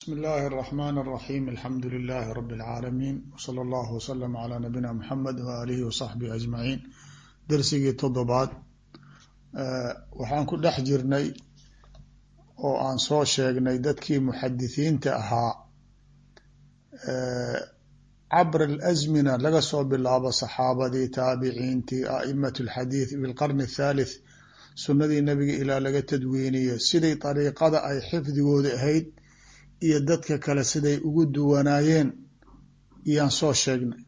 bsmi اllahi الرحmn الرaحيم alxamdu لlh rb العaalamiin wslى اllah wslm عlى nabiyina mxamed walihi wصaxbihi aجmaciin dersigii toddobaad waxaan ku dhex jirnay oo aan soo sheegnay dadkii muxadithiinta ahaa cabr اlأzmina laga soo bilaabo saxaabadii taabiciintii a'imaة اlxadiiث bilqarni الthalith sunadii nabiga ilaa laga tadwiiniyo siday dariiqada ay xifdigooda ahayd iyo dadka kale siday ugu duwanaayeen iyaan soo sheegnay.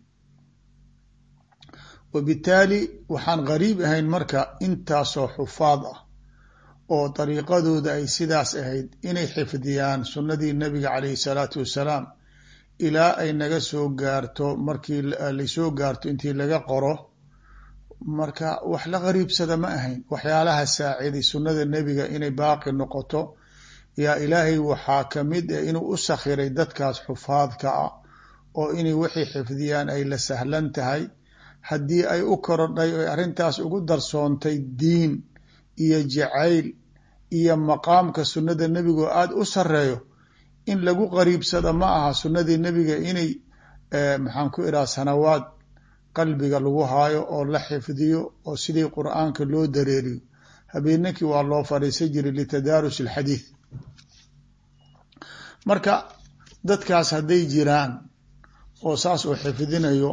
Wabitaali waxaan gariib ahayn marka intaasoo xufaad ah oo dariiqadooda ay sidaas ahayd inay xifdiyaan sunnadii nabiga calayhi salaatu wassalaam ilaa ay naga soo gaarto markii la soo gaarto intii laga qoro. Marka wax la gariibsada ma ahayn waxyaalaha saaciday sunnada nebiga inay baaqi noqoto yaa ilaahay waxaa ka mid ah inuu u sakhiray dadkaas xufaadka ah oo inay waxay xifdiyaan ay la sahlan tahay. Haddii ay u korodhay oy arrintaas ugu darsoontay diin iyo jacayl iyo maqaamka sunnada nebigo aada u sareeyo in lagu qariibsada ma aha sunnadii nebiga inay maxaan ku idhaha sanawaad qalbiga lagu haayo oo la xifdiyo oo sidii qur'aanka loo dareeriyo. Habeenankii waa loo fadhiisan jiray litadaarus alxadiid marka dadkaas hadday jiraan oo saas oo xifdinayo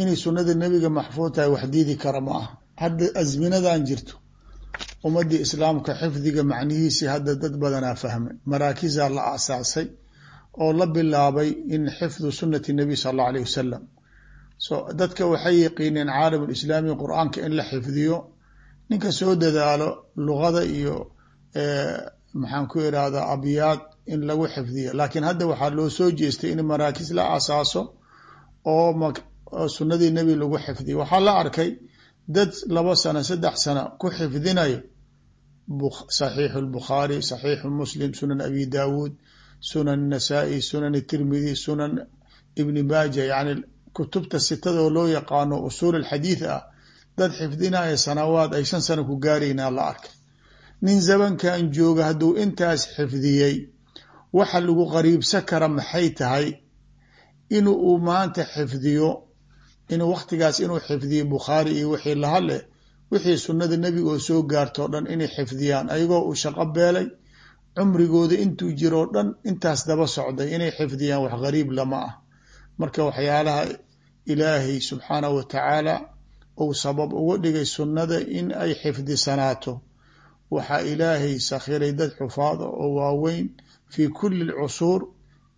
inay sunnada nebiga maxfuud tahay wax diidi kara ma aha. Hadda azminadan jirto ummadii islaamka xifdiga macnihiisii hadda dad badanaa fahmay. Maraakisaa la aasaasay oo la bilaabay in xifdu sunnati nabiy sala allau alayh wasalam so dadka waxay yaqiineen caalam lislaami qur'aanka in la xifdiyo ninka soo dadaalo luqada iyo maxaan ku irahdaa abyaad in lagu xifdiyo. Laakiin hadda waxaa loo soo jeestay in maraakis la asaaso oo sunnadii nebi lagu xifdiyo. Waxaa la arkay dad labo sano saddex sano ku xifdinayo saxiixu lbukhaari saxiixu muslim sunan abi daawuud sunan nasaa-i sunan tirmidi sunan ibni maaja. Yani kutubta sitada oo loo yaqaano usuul alxadiid ah dad xifdinaya sanawaad ay shan sano ku gaaraynaa la arkay nin zamankan jooga hadduu intaas xifdiyey waxa lagu qariibsan kara maxay tahay? Inu uu maanta xifdiyo inuu waktigaas inuu xifdiyo bukhaari iyo wixii lahale wixii sunnada nebiga oo soo gaarto o dhan inay xifdiyaan ayagoo uu shaqo beelay cumrigooda intuu jiroo dhan intaas daba socday inay xifdiyaan wax gariib lama ah. Marka waxyaalaha ilaahay subxaanahu wa tacaala uu sabab uga dhigay sunnada in ay xifdisanaato waxaa ilaahay sakhiray dad xufaada oo waaweyn fi kuli lcusuur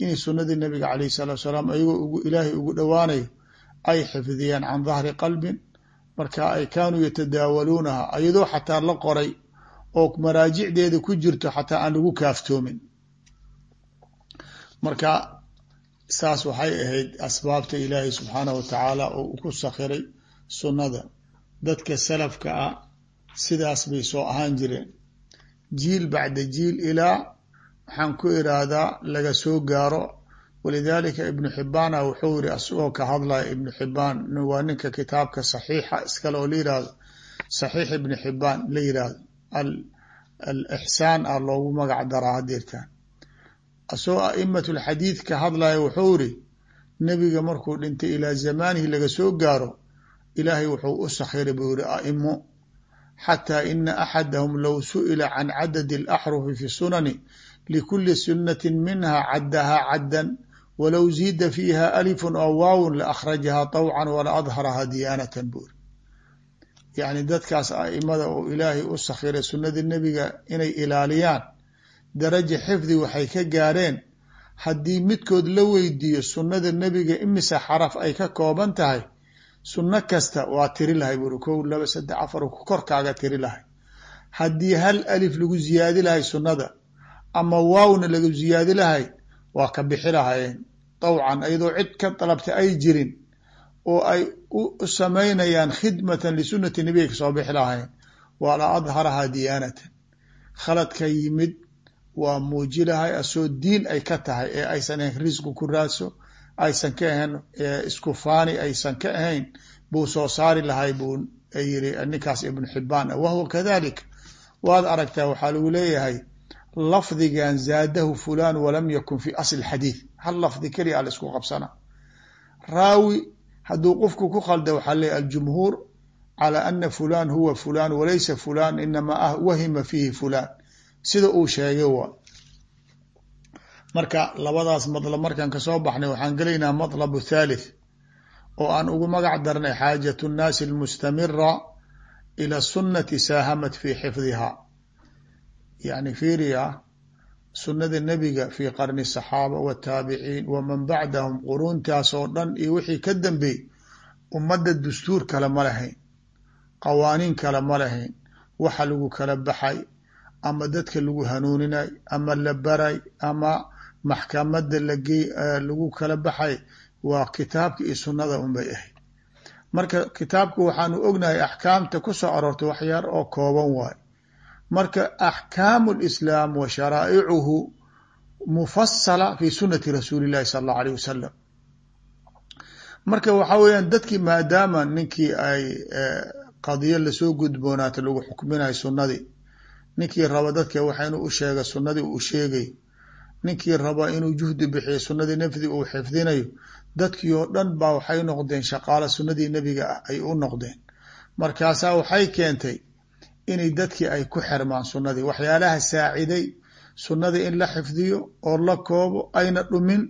inay sunnadii nabiga calayh salatu salaam ayagoo ilaahay ugu dhowaanayo ay xifdiyaan can dahri qalbin. Marka ay kaanuu yatadaawaluunaha ayadoo xataa la qoray oo maraajicdeeda ku jirto xataa aan lagu kaaftoomin. Marka saas waxay ahayd asbaabta ilaahay subxaanahu wa tacaala oo ku sakhiray sunnada. Dadka salafka ah sidaas bay soo ahaan jireen. Jiil bacda jiil ilaa waxaan ku iraahdaa laga soo gaaro. Walidaalika ibnu xibbaana wuxuu yiri asagoo ka hadlaya ibnu xibbaan. Waa ninka kitaabka saxiixa iskale oo la yiraahdo saxiix ibnu xibbaan la yiraahdo al ixsaan ah loogu magac daraa hadeertaan asagoo a'imat lxadiid ka hadlaya wuxuu iri nebiga markuu dhintay ilaa zamaanihi laga soo gaaro ilaahay wuxuu u sakhiray buu yiri a'imo xataa ina axadahum low su'ila can cadadi alaxrufi fi sunani likuli sunati minha caddahaa caddan walow ziida fiiha alifun aw waawun la akhrajahaa طawcan wala adharahaa diyaanatan buuri yacni dadkaas a'imada oo ilaahay u sakhiray sunnada nebiga inay ilaaliyaan daraja xifdi waxay ka gaareen haddii midkood la weydiiyo sunnada nebiga imisa xaraf ay ka kooban tahay sunno kasta waa tiri lahay buuri kow laba saddex afar korkaaga tiri lahay. Haddii hal alif lagu ziyaadi lahay sunnada ama waawna lagu ziyaadi lahay waa ka bixi lahayeen. Dawcan iyadoo cid ka dalabta ay jirin oo ay u samaynayaan khidmatan lisunati nabiga ka soo bixi lahayen waa la adharahaa diyaanatan. Khaladka yimid waa muuji lahay asoo diin ay ka tahay ee aysan risqi ku raadso aysan ka ahayn isku faani aysan ka ahayn buu soo saari lahay buu yiri ninkaas ibnu xibaan wahuwa kadalik. Waad aragtaa waxaa lagu leeyahay lafdigan zaadahu fulan walam yakun fi asli xadiid. Hal lafdi keliya a la isku qabsana. Raawi hadduu qofku ku khalda waxaa leeya aljumhuur calى ana fulan huwa fulan walaysa fulan inamaa wahima fiihi fulan sida uu sheegay waa marka labadaas madlab markaan ka soo baxnay waxaan gelaynaa matlab thalith oo aan ugu magac darnay xaajat nnaasi almustamira ila sunnati saahamat fii xifdiha. Yani fiiriya ah, sunnada nebiga fii qarni saxaaba wataabiciin waman bacdahum quruuntaasoo dhan iyo wixii ka dambeey ummadda dastuur kale ma lahayn qawaaniin kale ma lahayn waxa lagu kala baxay ama dadka lagu hanuuninay ama la baray ama maxkamada lagey lagu kala baxay waa kitaabka iyo sunnada unbay ahayd. Marka kitaabka waxaanu ognahay axkaamta ku soo aroortay waxyaar oo kooban waay. Marka axkaamu lislaam wa sharaa'icuhu mufasala fi sunati rasuuli llahi sala allahu alayh wasalam marka waxaa weeyaan dadkii maadaama ninkii ay qadiyo la soo gudboonaata lagu xukminayo sunnadii ninkii raba dadka waxa inuu u sheega sunnadii uu sheegayo ninkii raba inuu juhdi bixiyo sunnadii nafdi uu xifdinayo dadkii oo dhan baa waxay noqdeen shaqaalo sunnadii nebiga ah ay u noqdeen. Markaasaa waxay keentay inay dadkii ay ku xirmaan sunnadii. Waxyaalaha saaciday sunnadii in la xifdiyo oo la koobo ayna dhumin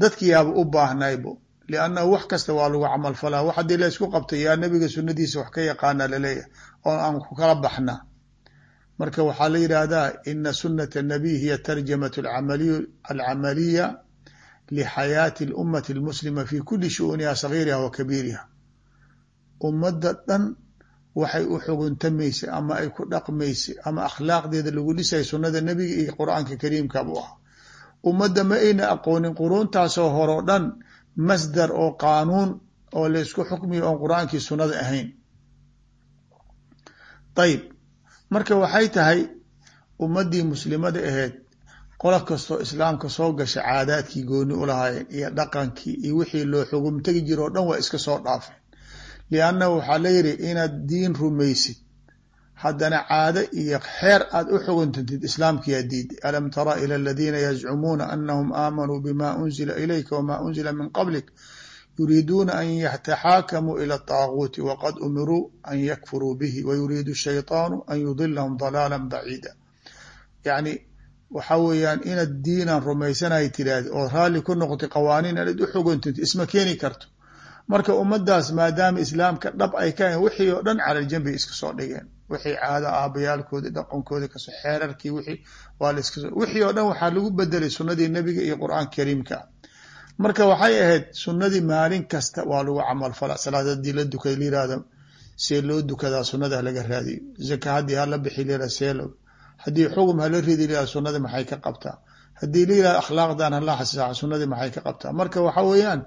dadkiyaaba u baahnaybo liannahu wax kasta waa lagu camal falaa. Wax haddii la isku qabtay yaa nebiga sunnadiisa wax ka yaqaana la leeyahay oo aan ku kala baxnaa marka waxaa la yidhaahdaa ina sunata nabiy hiya tarjamatu alcamaliya lixayaati اlummati اlmuslima fi kuli shu'uniha sagiiriha wa kabiiriha ummadda dhan waxay u xuguntamaysa ama ay ku dhaqmaysa ama akhlaaqdeeda lagu dhisay sunnada nebiga iyo qur'aanka kariimka buu ahaa. Ummadda ma ayna aqoonin quruuntaasoo horeo dhan masdar oo qaanuun oo la isku xukmiyo oon qur'aankii sunnada ahayn. Ayib marka waxay tahay ummaddii muslimada ahayd qola kastoo islaamka soo gasha caadaadkii gooni u lahaayeen iyo dhaqankii iyo wixii loo xugum tegi jiro o dhan waa iska soo dhaafeen. Liannahu waxaa la yidhi inaad diin rumaysid haddana caado iyo xeer aad u xuguntantid islaamkiyaa diiday alam tara ila aladiina yazcumuuna anahum aamanuu bima unzila ilayka wama unzila min qablik yuriiduuna an yataxaakamuu ila ataaguuti waqad umiruu an yakfuruu bihi wayuriidu shayطaanu an yudilahum dalaala baciida yani waxaa weeyaan inaad diinan rumaysanay tiraahdi oo raalli ku noqotay qawaaniin inaad u xuguntantid isma keeni karto marka ummadaas maadaama islaamka dhab ay ka ahayn wixii oo dhan cala janbi iska soo dhigeen wixii caado aabayaalkoodi dhaqankoodi kaso xeerarkii wixii waa la iska wixii oo dhan waxaa lagu bedelay sunnadii nebiga iyo qur'aanka kariimka marka waxay ahayd sunnadii maalin kasta waa lagu camal fala salaad haddii la dukay layirahdo see loo dukadaa sunnada halaga raadiyo zaka haddii hala bixi layirah seelo haddii xugum hala ridi layirah sunnadii maxay ka qabtaa? Haddii la yiraahdo akhlaaqdan hala xasisa sunnadii maxay ka qabtaa? Marka waxa weeyaan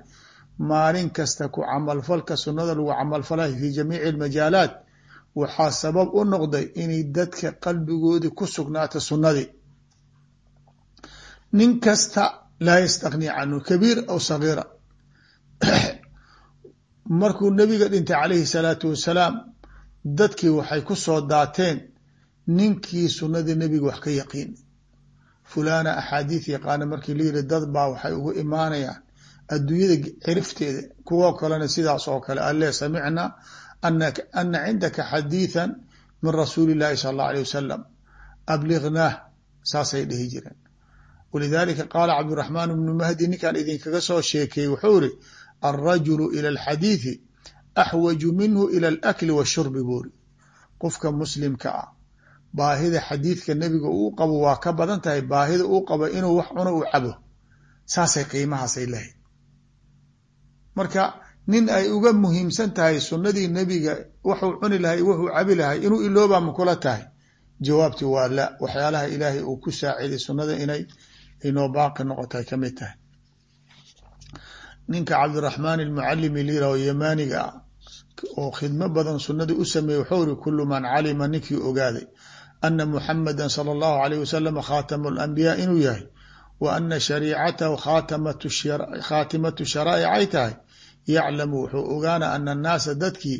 maalin kasta ku camalfalka sunnada lagu camalfalayo fi jamiici almajaalaat waxaa sabab u noqday inay dadka qalbigoodii ku sugnaata sunnadii. Nin kasta laa yastagni canhu kabiir aw sagiira markuu nebiga dhintay calayhi salaatu wasalaam dadkii waxay ku soo daateen ninkii sunnadii nebiga wax ka yaqiin fulana axaadiis yaqaana markii la yiri dad baa waxay ugu imaanayaan adduunyada cirifteeda kuwo kalena sidaas oo kale alle samicna ana cindaka xadiiثa min rasuuli اllahi sal اllah alيه wasalam abliغnaah saasay dhihi jireen walidaalika qaala cabdiraxmaan bnu mahdi ninkaan idinkaga soo sheekeeyey wuxuu iri alrajulu ila alxadiidi axwaju minhu ila alakli washurbi buuri qofka muslimka ah baahida xadiidka nebiga uu qabo waa ka badan tahay baahida uu qabo inuu wax cuno uu cabo saasay qiimahaasay lahayd marka nin ay uga muhiimsan tahay sunnadii nebiga wuxuu cuni lahay wuxuu cabi lahay inuu ilooba makula tahay jawaabti waa la waxyaalaha ilaahay uu ku saaciday sunnada inay inoo baaqi noqotay ka mid tahay. Ninka cabdiraxmaan almucalimi lira oo yamaaniga oo khidmo badan sunnadii u sameeyey wuxuu iri kulu man calima ninkii ogaaday ana muxamada sala allahu alayh wasalam khaatamu alambiyaa inuu yahay wa ana shariicatahu khaatimatu sharaa'ic ay tahay. Yaclamu wuxuu ogaana ana annaasa dadkii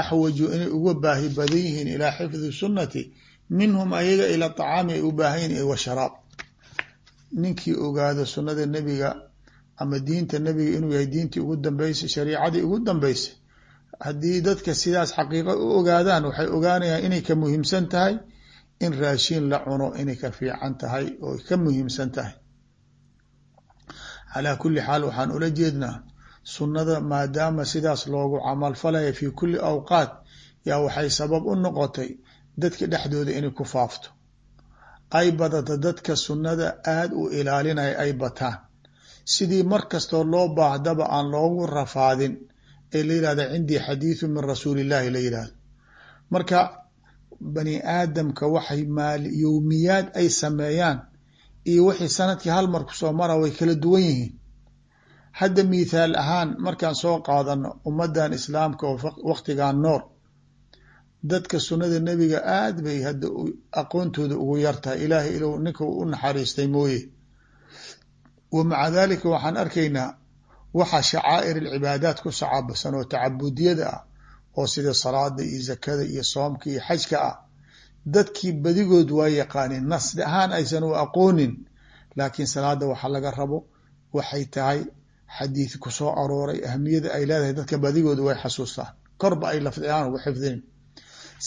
axwaju inay uga baahi badan yihiin ilaa xifdi sunnati minhum ayaga ila طacaami ay u baahan yihiin wa sharaab ninkii ogaado sunada nebiga ama diinta nebiga inuu yahay diintii ugu dambeysay shariicadii ugu dambeysay haddii dadka sidaas xaqiiqo u ogaadaan waxay ogaanayaan inay ka muhiimsan tahay in raashiin la cuno inay ka fiican tahay oo ka muhiimsan tahay. Calaa kuli xaal waxaan ula jeednaa sunnada maadaama sidaas loogu camalfalaya fi kuli awqaat yaa waxay sabab u noqotay dadka dhexdooda inay ku faafto ay badata dadka sunnada aada u ilaalinaya ay bataan. Sidii mar kastoo loo baahdaba aan loogu rafaadin ee la yihahda cindii xadiidu min rasuuli illahi la yihahdo marka bani aadamka waxay maal yowmiyaad ay sameeyaan iyo wixii sannadkii hal mar ku soo mara way kala duwan yihiin. Hadda mithaal ahaan markaan soo qaadano ummadan islaamka oo waktigan nool dadka sunnada nebiga aad bay hadda aqoontooda ugu yartahay. Ilaahay ilo ninka u naxariistay mooye. Wa maca dalika waxaan arkaynaa waxa shacaa'ir alcibaadaat ku sacabasan oo tacabudiyada ah oo sida salaada iyo zakada iyo soomka iyo xajka ah. Dadkii badigood waa yaqaaneen nasli ahaan aysan u aqoonin laakiin salaada waxa laga rabo waxay tahay xadiid ku soo arooray. Ahamiyada ay leedahay dadka badigooda way xasuustaan. Korba ay lafdi ahaan ugu xifdin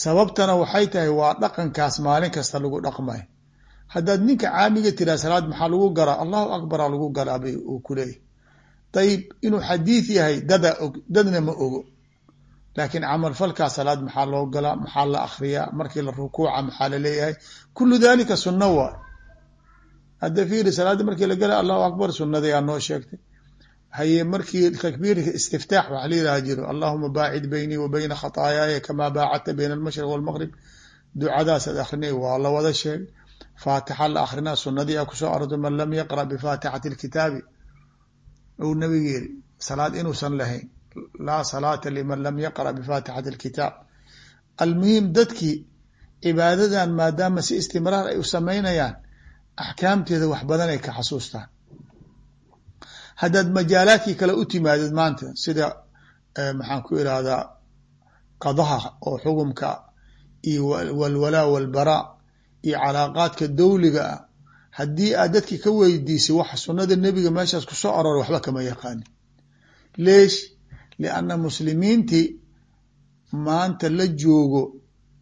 sababtana waxay tahay waa dhaqankaas maalin kasta lagu dhaqmay. Haddaad ninka caamiga tiraa salaad maxaa lagu garaa? Allahu akbara lagu garaa bay uu ku leeyahy dayib inuu xadiid yahay dadaa og dadna ma ogo. Laakiin camalfalkaa salaad maxaa loo galaa maxaa la akriyaa markii la rukuuca maxaa la leeyahay? Kulu dalika sunna waay hadda fiiri salaada markii la gala allahu akbar sunadayaa noo sheegtay haye markii takbiirka istiftaax waxa la yidhaha jiro allahuma baacid beynii wa beyna khataayaaya kamaa baacadta bayna almashriq walmaqrib ducadaasaad akrinay waa la wada sheegay faatixa la akrinaa sunadii a ku soo arortay man lam yaqra bifaatixati lkitaabi ou nabiga yiri salaad inuusan lahayn laa salaata liman lam yaqra bifaatixati alkitaab almuhim dadkii cibaadadan maadaama si istimraar ay u samaynayaan axkaamteeda wax badan ay ka xasuustaan haddaad majaalaadkii kale u timaadid maanta sida maxaan ku irahdaa qadaha oo xukumka iyo walwalaa walbaraa iyo calaaqaadka dowliga ah haddii aad dadki ka weydiisay wax sunnada nebiga meeshaas ku soo arooray waxba kama yaqaanin leesh lianna muslimiintii maanta la joogo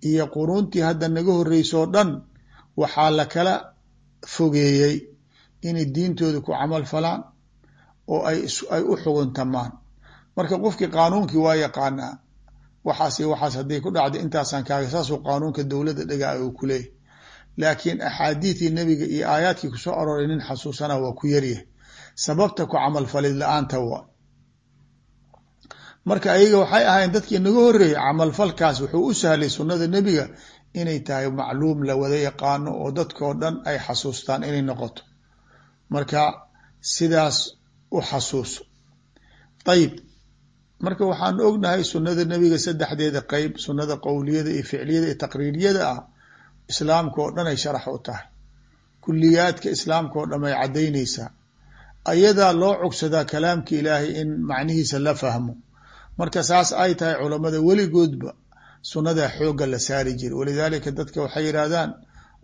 iyo quruntii hadda naga horreysoo dhan waxaa la kala fogeeyey inay diintooda ku camal falaan oo ay u xuguntamaan marka qofkii qaanuunkii waa yaqaanaa waxaas waxaas hadday ku dhacda intaasaan kaaga saasuu qaanuunka dowladda dhagaa uu ku leeyahy laakiin axaadiidii nebiga iyo aayaadkii ku soo arooray nin xasuusana waa ku yaryahay. Sababta ku camal falid la'aanta waa marka ayaga waxay ahaayeen dadkii naga horreeyey camalfalkaas wuxuu u sahlay sunnada nebiga inay tahay macluum la wada yaqaano oo dadkoo dhan ay xasuustaan inay noqoto. Marka sidaas u xasuuso. Ayib marka waxaan ognahay sunnada nebiga saddexdeeda qeyb sunnada qowliyada iyo ficliyada iyo taqriiriyada ah islaamka oo dhan ay sharax u tahay. Kuliyaadka islaamka oo dhan ay caddaynaysaa. Ayadaa loo cogsadaa kalaamka ilaahay in macnihiisa la fahmo. Marka saas ay tahay culamada weligoodba sunnadaa xoogga la saari jira walidaalika dadka waxay yidhaahdaan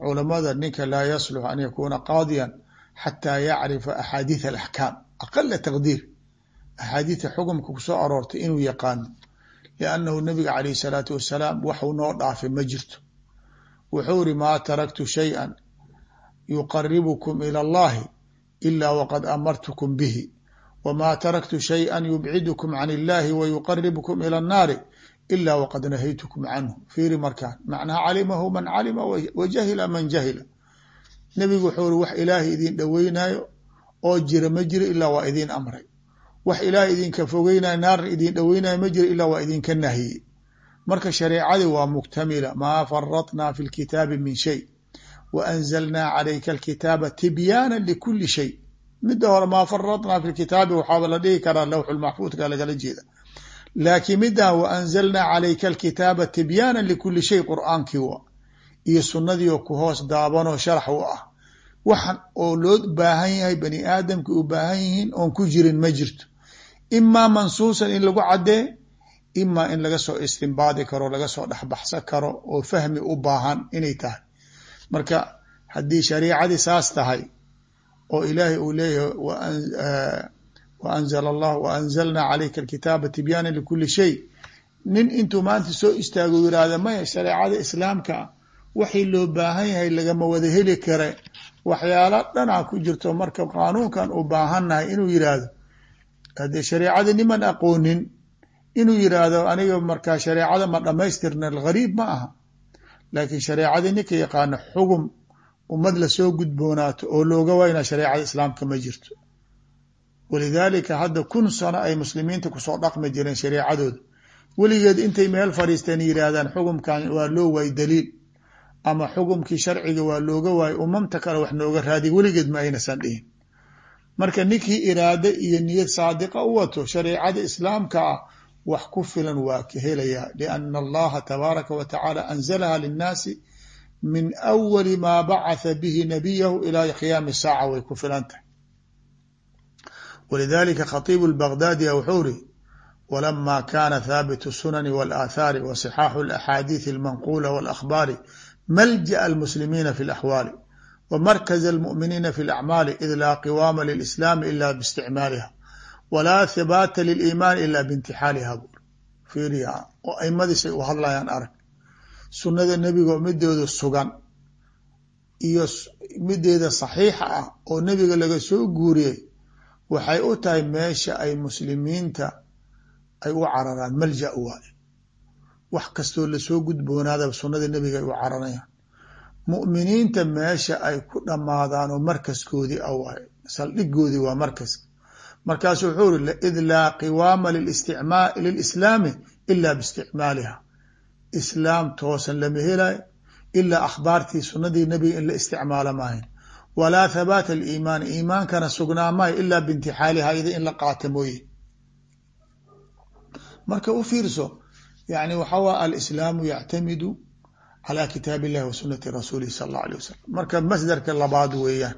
culamada ninka laa yaslux an yakuuna qaadiyan xataa yacrifa axaadiid alaxkaam aqala taqdiir axaadiidta xukumka kusoo aroortay inuu yaqaano liannahu nabiga calayh salaatu wasalaam waxuu noo dhaafay ma jirto wuxuu iri maa taraktu shay-an yuqaribukum ila allahi ila waqad amartukum bihi wma taraktu shayئa yubcidkum can illahi wayuqaribkum ilى الnaari ila waqad nahaytukum canhu fiiri markaan macnaha calimahu man calima wajahila man jahila nebigu wuxuu iri wax ilaahay idin dhoweynayo oo jira ma jiro ilaa waa idin amray. Wax ilaahay idinka fogeynayo naarna idin dhoweynayo ma jiro ilaa waa idinka nahiyey marka shareecadii waa muktamila. Maa faratna fi lkitaabi min shay. Waanzalnaa calayka alkitaaba tibyaana likuli shay. Midda hore maa faradnaa fi kitaabi waxaaba la dhihi karaa lawxulmaxfuudka lagala jeeda. Laakiin middan wa anzalnaa calayka alkitaaba tibyaana likuli shay qur'aankii wa iyo sunnadii oo ku hoos daabanoo sharax u ah waxan oo loo baahan yahay bani aadamka u baahan yihiin oon ku jirin ma jirto. Imaa mansuusan in lagu caddee imaa in laga soo istimbaadi karo laga soo dhexbaxsan karo oo fahmi u baahan inay tahay. Marka haddii shariicadii saas tahay oo ilaahay uu leeyahay wa anzala allah wa anzalnaa calayka alkitaaba tibyaana likuli shay nin intuu maanta soo istaago yihahda maya shareecada islaamka waxii loo baahan yahay lagama wada heli kare waxyaalo dhanaa ku jirto. Marka qaanuunkan u baahannahay inuu yihahdo haddee shareecada niman aqoonin inuu yihahdo aniga markaa shareecada ma dhamaystirna gariib ma aha. Laakiin shareecadii ninka yaqaano xugum ummad la soo gudboonaato oo looga waynaa shareecada islaamka ma jirto. Walidaalika hadda kun sano ay muslimiinta ku soo dhaqmi jireen shareecadooda weligeed intay meel fadhiisteen yidhaahdaan xugumkan waa loo waay daliil ama xukumkii sharciga waa looga waayey umamta kale wax nooga raadi weligeed ma aynasan dhihin. Marka ninkii iraade iyo niyad saadiqa u wato shareecada islaamka ah wax ku filan waa ka helayaa. Lianna allaha tabaaraka wa tacaala anzalaha linnaasi min awali maa bacatha bihi nabiyahu ilaa qiyaami saaca way ku filan tahay. Walidalika khatiibu lbaghdaadia wuxuu ri walama kana haabitu sunani walaaathaari wa sixaaxu alaxaadiidi almanquula walakhbaari maljaأ almuslimiina fi اlaxwaali wa markaza almu'miniina fi اlacmaali id laa qiwaama lilislaami ila biisticmaaliha walaa hibaata liliimaani ila biintixaaliha buur fiiriya oo aimadiisay u hadlayaan arag sunnada nebiga midooda sugan iyo mideeda saxiixa ah oo nebiga laga soo guuriyey waxay u tahay meesha ay muslimiinta ay u cararaan malja waaye wax kastoo la soo gudboonaadaba sunnada nebiga ay u cararayaan mu'miniinta meesha ay ku dhammaadaan oo markaskoodii a waaye saldhigoodii waa markaska markaasu wuxuu uri id laa qiwaama lilislaami ila biisticmaaliha. Islaam toosan lama helayo ilaa akhbaartii sunnadii nebiga in la isticmaalo maahayn. Walaa thabaata aliimaani iimaankana sugnaa maayo ilaa biintixaaliha iyada in la qaata mooye. Marka u fiirso yani waxaa waa alislaamu yactamidu calaa kitaab illahi wa sunati rasuulihi sala allahu alay wasalam marka masdarka labaad weeyaan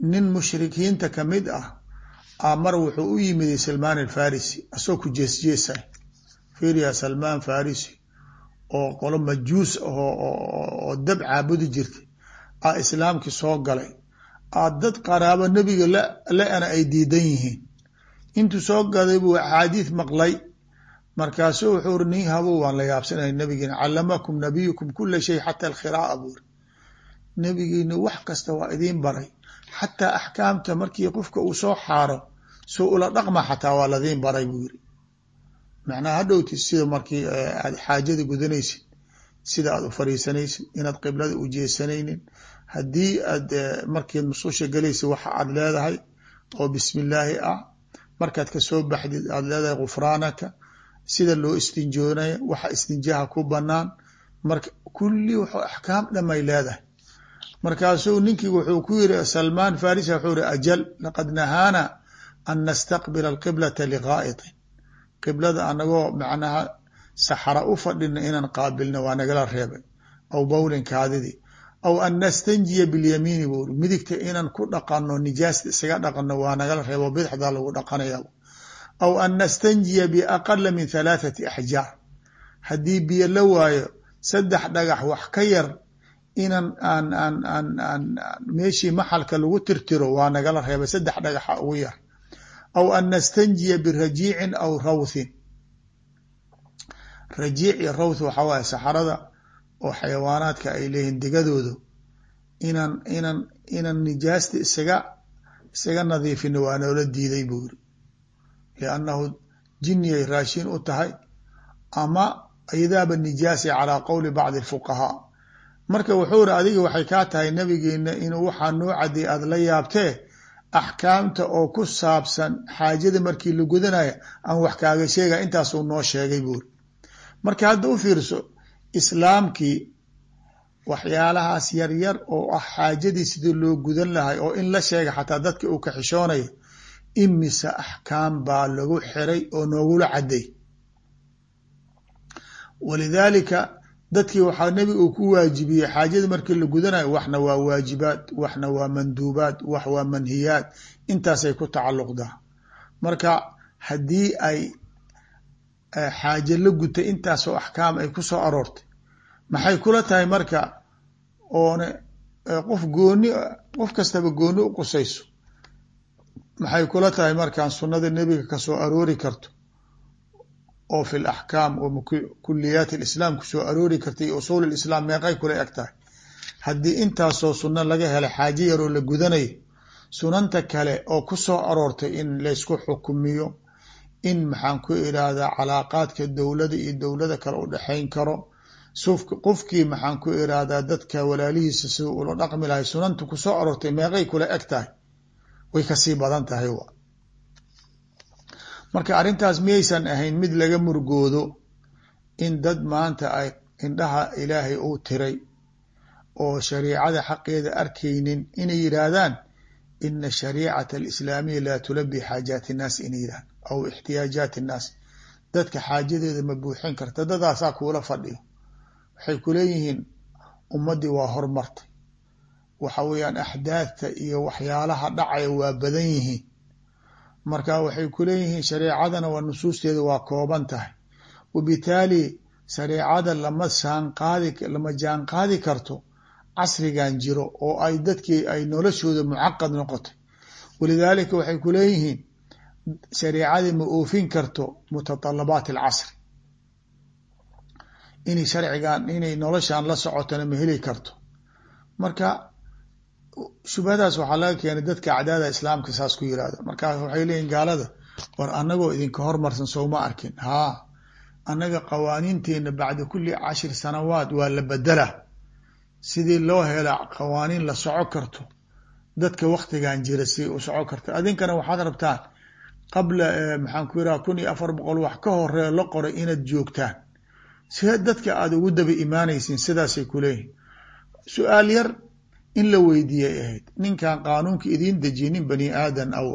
nin mushrikiinta ka mid ah a mar wuxuu u yimiday salmaan alfarisi asagoo ku jeesjeesay fiiriya salmaan farisi oo qolo majuus ahoo oo dab caabudi jirtay a islaamkii soo galay a dad qaraabo nebiga la-ana ay diidan yihiin intuu soo gaday buu axaadiis maqlay markaasuu wuxuu uri nin waan la yaabsanay nabigiina callamakum nabiyukum kula shay xata alkhiraa'a buuri nebigiina wax kasta waa idiin baray. Xataa axkaamta markii qofka uu soo xaaro soo ula dhaqma xataa waa ladiin baray buu yiri macnaha hadhowti sida markii aad xaajada gudanaysid sida aad u fariisanaysid inaad qiblada u jeesanaynin. Haddii aad markiid mususha galaysid waxa aad leedahay oo bismi illaahi ah markaad ka soo baxdid aad leedahay gufraanaka sida loo istinjoonaya waxa istinjaaha ku banaan marka kulli axkaam dhamay leedahay. Markaasuu ninkii wuxuu ku yiri salmaan farisi wuxuu yiri ajal laqad nahaana an nastaqbila alqiblata ligaa'itin qiblada anagoo macnaha saxara u fadhina inaan qaabilno waa nagala reebay. Aw bowlin kaadidii aw an nastanjiya bilyamiini buu midigta inaan ku dhaqano nijaasta isaga dhaqano waa nagala reebo. Bidxdaa lagu dhaqanaya aw an nastanjiya biaqala min halaathati axjaar haddii biyo la waayo saddex dhagax wax ka yar inan aan aan meeshii maxalka lagu tirtiro waa nagala reebay saddex dhagaxa ugu yar aw an nastanjiya birajiicin aw rawthin rajiic iyo rawth waxaa waaye saxarada oo xayawaanaadka ay leeyihiin degadoodu inan inan inan nijaasta isaga isaga nadiifino waa noola diiday buu yiri liannahu jiniyay raashin u tahay ama iyadaaba nijaasa calaa qowli bacdi alfuqahaa marka wuxuu iri adiga waxay kaa tahay nabigeena inuu waxaa noo cadday aada la yaabtee axkaamta oo ku saabsan xaajada markii la gudanaya aan wax kaaga sheegaya intaasuu noo sheegay buuri marka hadda u fiirso islaamkii waxyaalahaas yaryar oo ah xaajadii sidii loo gudan lahay oo in la sheega xataa dadka uu ka xishoonayo imise axkaam baa lagu xiray oo noogula cadday. Walidaalika dadkii waxaa nebiga uu ku waajibiyey xaajada markii la gudanayo waxna waa waajibaad waxna waa manduubaad wax waa manhiyaad intaasay ku tacalluqdaa. Marka haddii ay xaaje la gutay intaasoo axkaam ay ku soo aroortay maxay kula tahay marka oona qof gooni qof kastaba gooni u qusayso maxay kula tahay markaan sunnada nebiga ka soo aroori karto? oo fi laxkaam oo kuliyaat alislaam ku soo aroori karta iyo usuul lislaam meeqay kula eg tahay. Haddii intaasoo sunno laga hela xaaje yaroo la gudanayo sunanta kale oo ku soo aroortay in laysku xukumiyo in maxaan ku irahdaa calaaqaadka dowladda iyo dowladda kale u dhexayn karo qofkii maxaan ku irahdaa dadka walaalihiisa sida ula dhaqmi lahay sunanta ku soo aroortay meeqay kula eg tahay way ka sii badan tahay marka arrintaas miyaysan ahayn mid laga murgoodo in dad maanta ay indhaha ilaahay uu tiray oo shariicada xaqeeda arkaynin inay yidhaahdaan ina shariicata alislaamiya laa tulabi xaajaati innaas inay yidhahdaan aw ixtiyaajaati innaas dadka xaajadeeda ma buuxin karta dadaasaa kuula fadhiyo. Waxay kuleeyihiin ummaddii waa hormartay waxa weeyaan axdaadta iyo waxyaalaha dhacaya waa badan yihiin. Marka waxay kuleeyihiin shareecadana waa nusuusteeda waa kooban tahay. Wabitaali shareecada lama saanqaadi lama jaan qaadi karto casrigan jiro oo ay dadkii ay noloshooda mucaqad noqotay. Walidaalika waxay kuleeyihiin shareecadii ma oofin karto mutatalabaat alcasri. Inay sharcigan inay noloshan la socotona ma heli karto. Marka shubhadaas waxaa laga keenay dadka acdaada islaamka saas ku yiraahdo markaas waxay leeyihiin gaalada war anagoo idinka hormarsan sowma arkin. Haa annaga qawaaniinteena bacda kulli cashir sanawaat waa la bedela. Sidii loo hela qawaaniin la soco karto dadka waktigan jira si u soco karta. Adinkana waxaad rabtaan qabla maxaan ku yiraha kun iyo afar boqol wax ka horreeya la qoray inaad joogtaan. See dadka aada ugu daba imaanaysiin sidaasay kuleeyihin su'aal yar in la weydiiyay ahayd. Ninkan qaanuunka idiin dejiye nin bani aadan aw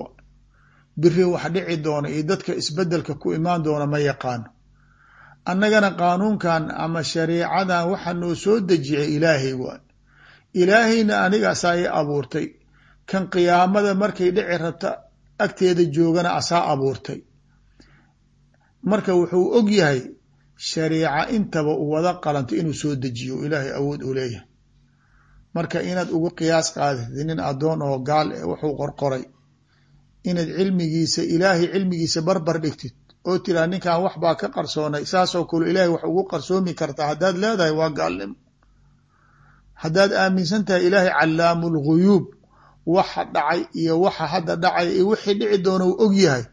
biri wax dhici doona iyo dadka isbeddelka ku imaan doona ma yaqaano annagana qaanuunkan ama shariicadan waxa noo soo dejiyay ilaahay waay ilaahayna aniga asaa i abuurtay. Kan qiyaamada markay dhici rabta agteeda joogana asaa abuurtay. Marka wuxuu og yahay shariica intaba u wada qalanto inuu soo dejiyo ilaahay awood u leeyahay marka inaad ugu qiyaas qaadatid nin addoon oo gaal wuxuu qorqoray. Inaad cilmigiisa ilaahay cilmigiisa barbar dhigtid. Oo tiraa ninkan wax baa ka qarsoonay saasoo kale ilaahay wax ugu qarsoomi kartaa haddaad leedahay waa gaalnimo haddaad aaminsan tahay ilaahay callaamu lguyuub waxa dhacay iyo waxa hadda dhacay iyo wixii dhici doona uu og yahay.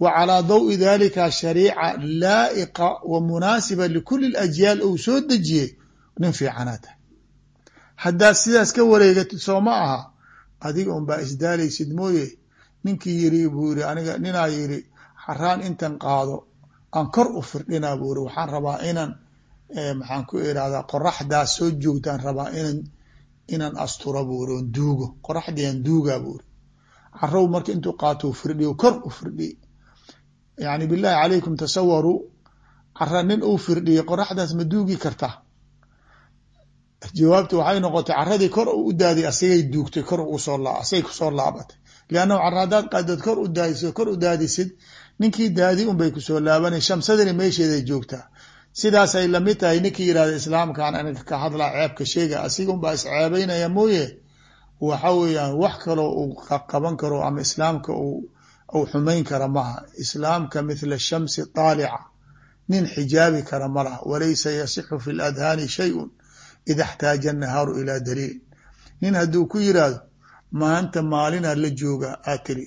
Wa calaa dawi dalika shariica laa'iqa wa munaasiba likuli lajyaal ou soo dejiyey. Nin fiicanaa tahay haddaad sidaas ka wareegatid soo ma aha. Adiga un baa isdaalaysid mooye. Ninkii yiri buu yiri aniga ninaa yiri xaraan intan qaado. Aan kor u firdhinaa buu yiri waxaan rabaa inaan maxaan ku irahdaa qoraxdaas soo joogtaan rabaa inan inaan astura buu yiri on duugo qoraxdii aan duugaa buu yiri carow marka intuu qaato firdhiyo kor u firdhiy yani billahi calaykum tasawaruu cara nin uu firdhiyay qoraxdaas ma duugi kartaa jawaabta waxay noqotay caradii kor u daadiy asigay duugtay kor u soo asagay ku soo laabatay. Liannahu cara haddaad qaadad kor u daadisid kor u daadisid ninkii daadi unbay ku soo laabanay. Shamsadina meesheeday joogtaa. Sidaasay la mid tahay ninkii yirahda islaamkan aniga ka hadlaa ceebka sheega asiga unbaa isceebeynaya mooye. Waxa weeyaan wax kaloo uu qaban karo ama islaamka uu xumayn kara maha islaamka mithla shamsi taalica nin xijaabi kara ma laha. Walaysa yasixu fi ladhaani shayun ida xtaaja annahaaru ilaa daliil nin hadduu ku yiraahdo maanta maalinaa la joogaa aad tiri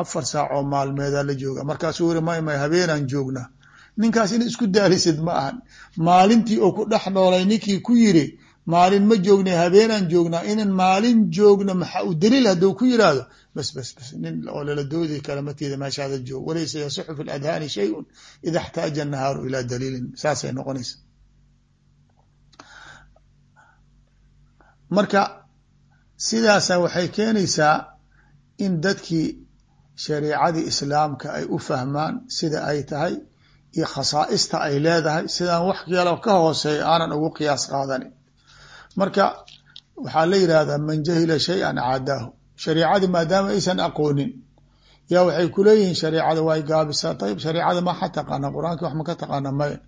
afar saac oo maalmeedaa la jooga markaasuu yiri may may habeenaan joognaa ninkaas in isku daalisid ma ahan maalintii oo ku dhex noolay ninkii ku yiri maalin ma joognay habeenaan joognaa inan maalin joogna maxaa u daliil hadduu ku yiraahdo bas bas bas nin oo lala doodi kala matiida meeshaada joog walaysa yasixu fi ladhaani shayun ida xtaaja annahaaru ilaa daliilin saasay noqonaysa marka sidaasa waxay keenaysaa in dadkii shariicadii islaamka ay u fahmaan sida ay tahay iyo khasaa'ista ay leedahay sidaan wax yalo ka hooseeya aanan ugu qiyaas qaadanin marka waxaa la yidhaahdaa man jahila shay-an caadaahu shariicadii maadaama aysan aqoonin yaa waxay kuleeyihiin shariicada way gaabisaa. Ayib shariicada maxa taqaana qur'aankii wax ma ka taqaana maya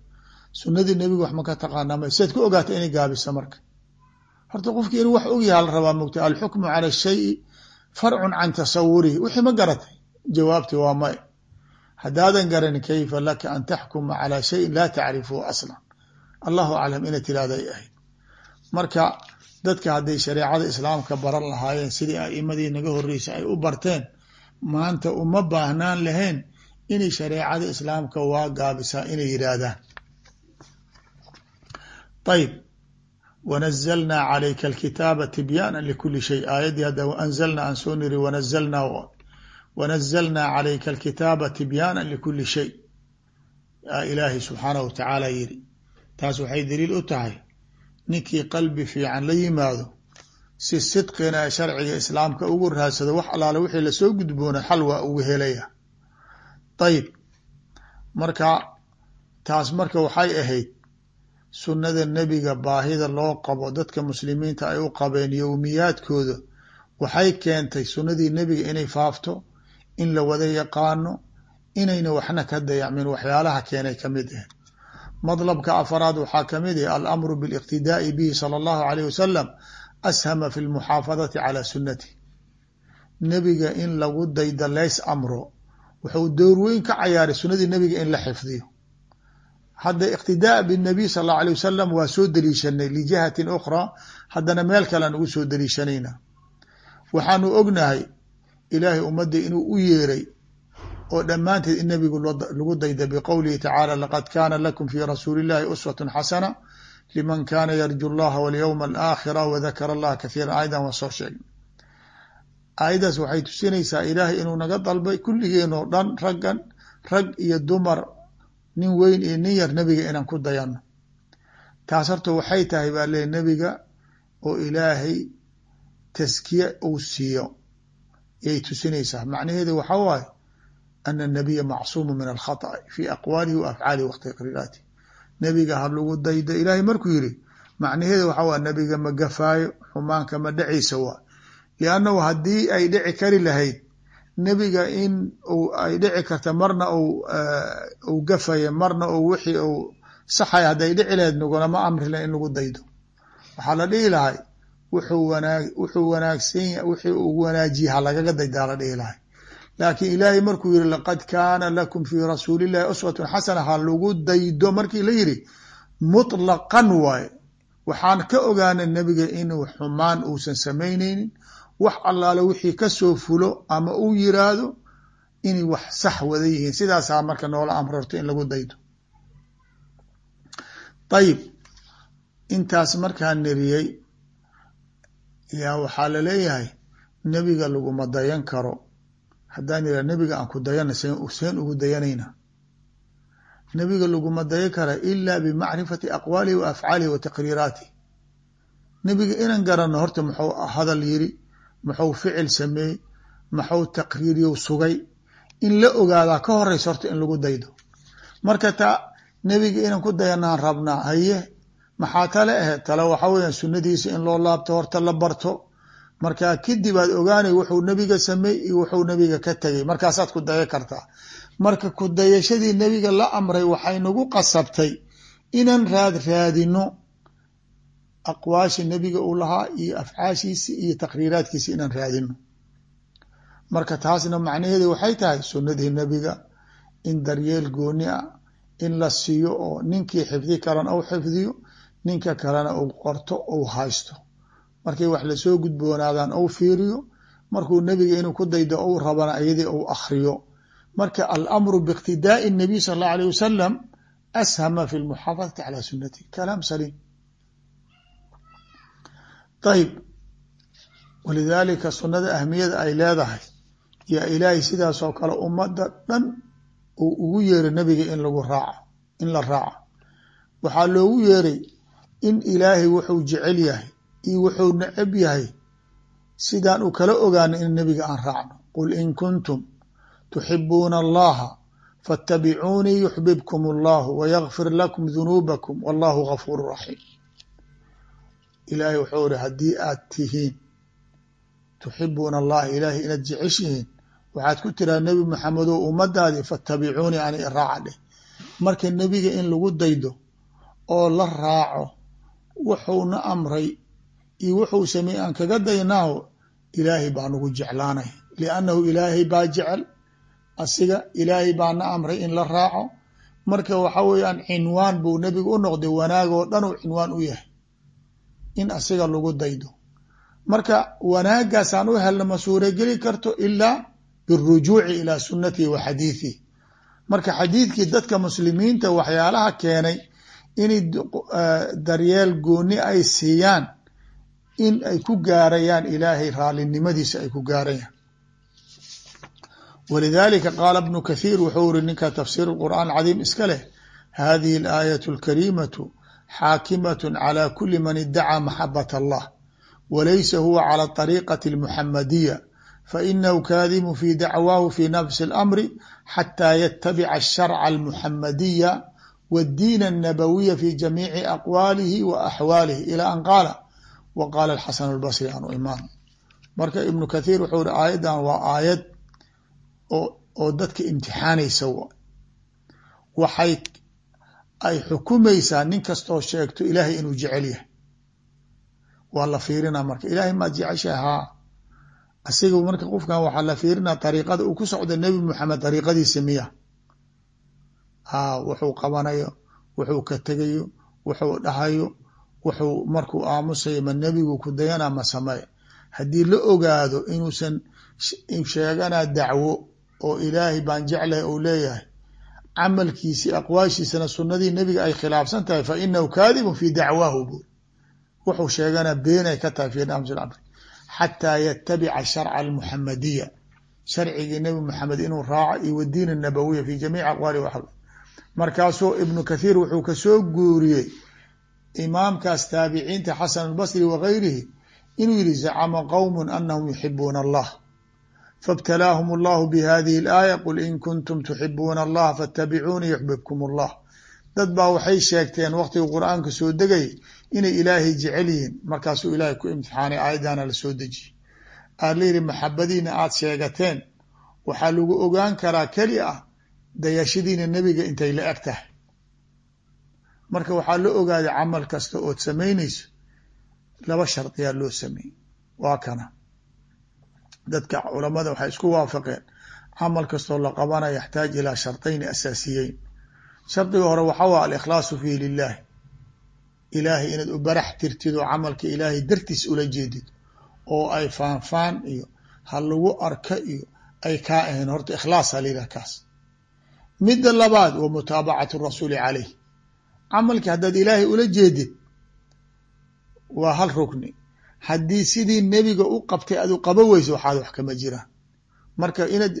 sunadii nebiga wax ma ka taqaana maya siaad ku ogaata inay gaabisa marka horta qofki inuu wax ogyaha la rabaa mogta alxukmu cala shayi farcun can tasawurihi wixii ma garatay? Jawaabti waa may. Haddaadan garan kayfa laka an taxkuma calaa shayin laa tacrifuhu aslan? Allahu aclam ina tirahday ahayd. Marka dadka hadday shareecada islaamka baran lahaayeen sidii a'imadii naga horreysay ay u barteen maanta uma baahnaan lahayn inay shareecada islaamka waa gaabisaa inay yidhaahdaan. Ayb wanazalnaa calayka alkitaaba tibyaana likuli shay aayaddii hadda anzalna aan soo niri wanazalnaa wanazalnaa calayka alkitaaba tibyaana likuli shay yaa ilaahay subxaanahu watacaala yiri taas waxay daliil u tahay ninkii qalbi fiican la yimaado si sidqina sharciga islaamka ugu raadsado wax allaale wixii la soo gudboona xal waa ugu helaya ayib marka taas marka waxay ahayd sunnada nebiga baahida loo qabo dadka muslimiinta ay u qabeen yowmiyaadkooda waxay keentay sunnadii nebiga inay faafto in la wada yaqaano inayna waxna ka dayacmin waxyaalaha keenay ka mid ah madlabka afaraad waxaa ka mid ah alamru biliqtidaa'i bihi sala allahu alayh wasalam ashama fi lmuxaafadati calaa sunnati. Nebiga in lagu dayda leys amro wuxuu door weyn ka cayaaray sunnadii nebiga in la xifdiyo hadda iqtidaa binabiy sal allahu alay wasalam waa soo daliishanay lijihatin ukhraa haddana meel kalean ugu soo daliishanayna waxaanu ognahay ilaahay ummadda inuu u yeeray oo dhammaanteed in nebigu lagu dayda biqowlihi tacaala laqad kaana lakum fi rasuuli illahi uswatun xasana liman kaana yarju llaha walyowma alaakhira wadakara allaha kathiira aayadan waa soo sheegnay. Aayaddaas waxay tusinaysaa ilaahay inuu naga dalbay kulligeenoo dhan raggan rag iyo dumar nin weyn iyo nin yar nebiga inaan ku dayanno. Taas horta waxay tahay baa lee nebiga oo ilaahay taskiye uu siiyo. Yay tusinaysaa. Macnaheedu waxa waaye ana nabiya macsuumu min alkhata'i fi aqwaalihi wa afcaalihi wa taqriiraatih nebiga ha lagu daydo. Ilaahay markuu yiri macnaheedu waxa waa nebiga ma gafaayo xumaanka ma dhacaysa waa. Liannahu haddii ay dhici kari lahayd nebiga in ay dhici karta marna uu gafaya marna u wixii uu saxaya hadday dhici lahayd nagulama amri laha in lagu daydo. Waxaa la dhihi lahay wuxuu wanaag wuxuu wanaagsan wixii uu wanaajiye ha lagaga daydaa la dhihi lahay. Laakiin ilaahay markuu yihi laqad kaana lakum fii rasuuli illahi uswatun xasana ha lagu daydo markii la yidhi mutlaqan waaye waxaan ka ogaanay nebiga inuu xumaan uusan samaynaynin wax allaale wixii ka soo fulo ama uu yiraahdo inay wax sax wada yihiin. Sidaasaa marka noola amrarto in lagu daydo. Ayib intaas markaan niriyey yaa waxaa la leeyahay nebiga laguma dayan karo. Haddaan yidhah nebiga aan ku dayana seen ugu dayanayna nebiga laguma dayan kara ila bimacrifati aqwaalihi wa afcaalihi wa taqriiraatih nebiga inaan garanno horta muxuu hadal yiri muxuu ficil sameeyey muxuu taqriiriyow sugay. In la ogaadaa ka horeysa horta in lagu daydo. Marka taa nebiga inaan ku dayanaan rabnaa haye maxaa tale ahe? Tale waxaa weeyaan sunnadiisa in loo laabto horta la barto. Markaa kadib aad ogaanay wuxuu nebiga sameey iyo wuxuu nebiga ka tegay markaasaad ku daya kartaa. Marka ku dayashadii nebiga la amray waxay nagu qasabtay inaan raad raadino aqwaasha nebiga uu lahaa iyo afcaashiisi iyo taqriiraadkiisi inaan raadino marka taasna macnaheedu waxay tahay sunnadii nebiga in daryeel gooni ah in la siiyo oo ninkii xifdi karana ou xifdiyo ninka kalena uu qorto ou haysto. Markay wax la soo gudboonaadaan ou fiiriyo markuu nebiga inuu ku daydo ou rabana iyadii ou akhriyo. Marka alamru biiqtidaa'i nabiy sal allahu alayh wasalam ashama fi lmuxaafadati calaa sunnatihi kalaam saliim ayib walidaalika sunnada ahmiyada ay leedahay. Yaa ilaahay sidaasoo kale ummadda dhan uu ugu yeeray nebiga in lagu raaco in la raaco. Waxaa loogu yeeray in ilaahay wuxuu jecel yahay iyo wuxuu necab yahay sidaan uu kala ogaano in nebiga aan raacno. Qul in kuntum tuxibuuna allaha faاtabicuunii yuxbibkum allahu wayagfir lakum dunuubakum wallahu gafuuru raxiim ilaahay wuxuu iri haddii aad tihiin tuxibuuna allaha ilaahay inaad jeceshihiin waxaad ku tiraa nebi maxamedow ummadaadii faatabicuunii ani iraaca dheh. Marka nebiga in lagu daydo oo la raaco wuxuuna amray iyo wuxuu sameeyey aan kaga daynaaho ilaahay baa nagu jeclaanay liannahu ilaahay baa jecel asiga ilaahay baa na amray in la raaco. Marka waxa weeyaan cinwaan buu nebigu u noqday wanaag oo dhan uu cinwaan u yahay in asiga lagu daydo. Marka wanaagaasaan u helna ma suurageli karto ilaa birujuuci ilaa sunnatihi wa xadiidihi marka xadiidkii dadka muslimiinta waxyaalaha keenay inay daryeel gooni ay siiyaan in ay ku gaarayaan ilaahay raalinimadiisa ay ku gaarayaan. Walidalika qaala bnu kathiir wuxuu iri ninka tafsiir qur'aan cadiim iska leh hadihi alaayatu alkarimatu xaakimat calى kuli man idacaa maxabat allah walaysa huwa calى طariiqati اlmuxamadiya fainahu kaadimu fi dacwaahu fi nafsi اlamri xataa yatabica asharca almuxamadiya wاddiin الnabawiya fi jamiici aqwaalihi wa axwaalihi ilى an qaala wa qaala alxasan اlbasri anu imaam marka ibnu kathiir wuxuu iri aayaddan waa aayad oo dadka imtixaanaysa waxay ay xukumaysaa nin kastoo sheegto ilaahay inuu jecel yahay. Waa la fiirinaa marka. Ilaahay maad jeceshahay haa. Asiga marka qofkan waxaa la fiirinaa dariiqada uu ku socda nebi moxamed dariiqadiisa miya. Haa wuxuu qabanayo wuxuu ka tegayo wuxuu dhahayo wuxuu markuu aamusayo ma nebigu ku dayanaa ma sameey haddii la ogaado inuusan sheeganaa dacwo oo ilaahay baan jeclahay ou leeyahay camalkiisi aqwaashiisana sunadii nebiga ay khilaafsan tahay fa inahu kaadibun fi dacwaahu buuri wuxuu sheeganaa beenay ka tahay fi amri xataa yatabica sharca almuxamadiya sharcigii nebi moxamed inuu raaco iyo wadiin nabawiya fi jamiici aqwaali waxw markaasuu ibnu kathiir wuxuu ka soo guuriyey imaamkaas taabiciinta xasan albasri wagayrihi inuu yihi zacama qowm anahum yuxibuuna allah faاbtalaahum اllahu bhadihi اlaaya qul in kuntum tuxibuuna allaha faاtabicuuni yuxbibkum اllah dad baa waxay sheegteen waqtiga qur-aanka soo degay inay ilaahay jecel yihiin markaasuu ilaahay ku imtixaanay aayadana la soo dejiyey aad la yihi maxabadiina aad sheegateen waxaa lagu ogaan karaa keli ah dayashadiina nebiga intay la eg tahay marka waxaa la ogaaday camal kasta ood samaynayso laba shardiyaa loo sameeyey waa kana dadka culamada waxay isku waafaqeen. Camal kastoo la qabanayo yaxtaaj ilaa shardayni asaasiyeyn shardiga hore waxaa waa alikhlaasu fihi lilahi ilaahay inaad u barax tirtid oo camalka ilaahay dartiis ula jeedid oo ay faanfaan iyo ha lagu arka iyo ay kaa ahayn. Horta ikhlaas halila kaas. Midda labaad wa mutaabacatu rasuuli caleyh camalki haddaad ilaahay ula jeedid waa hal rukni haddii sidii nebiga u qabtay adu qaba weyso waxaad wax kama jiraan marka inaad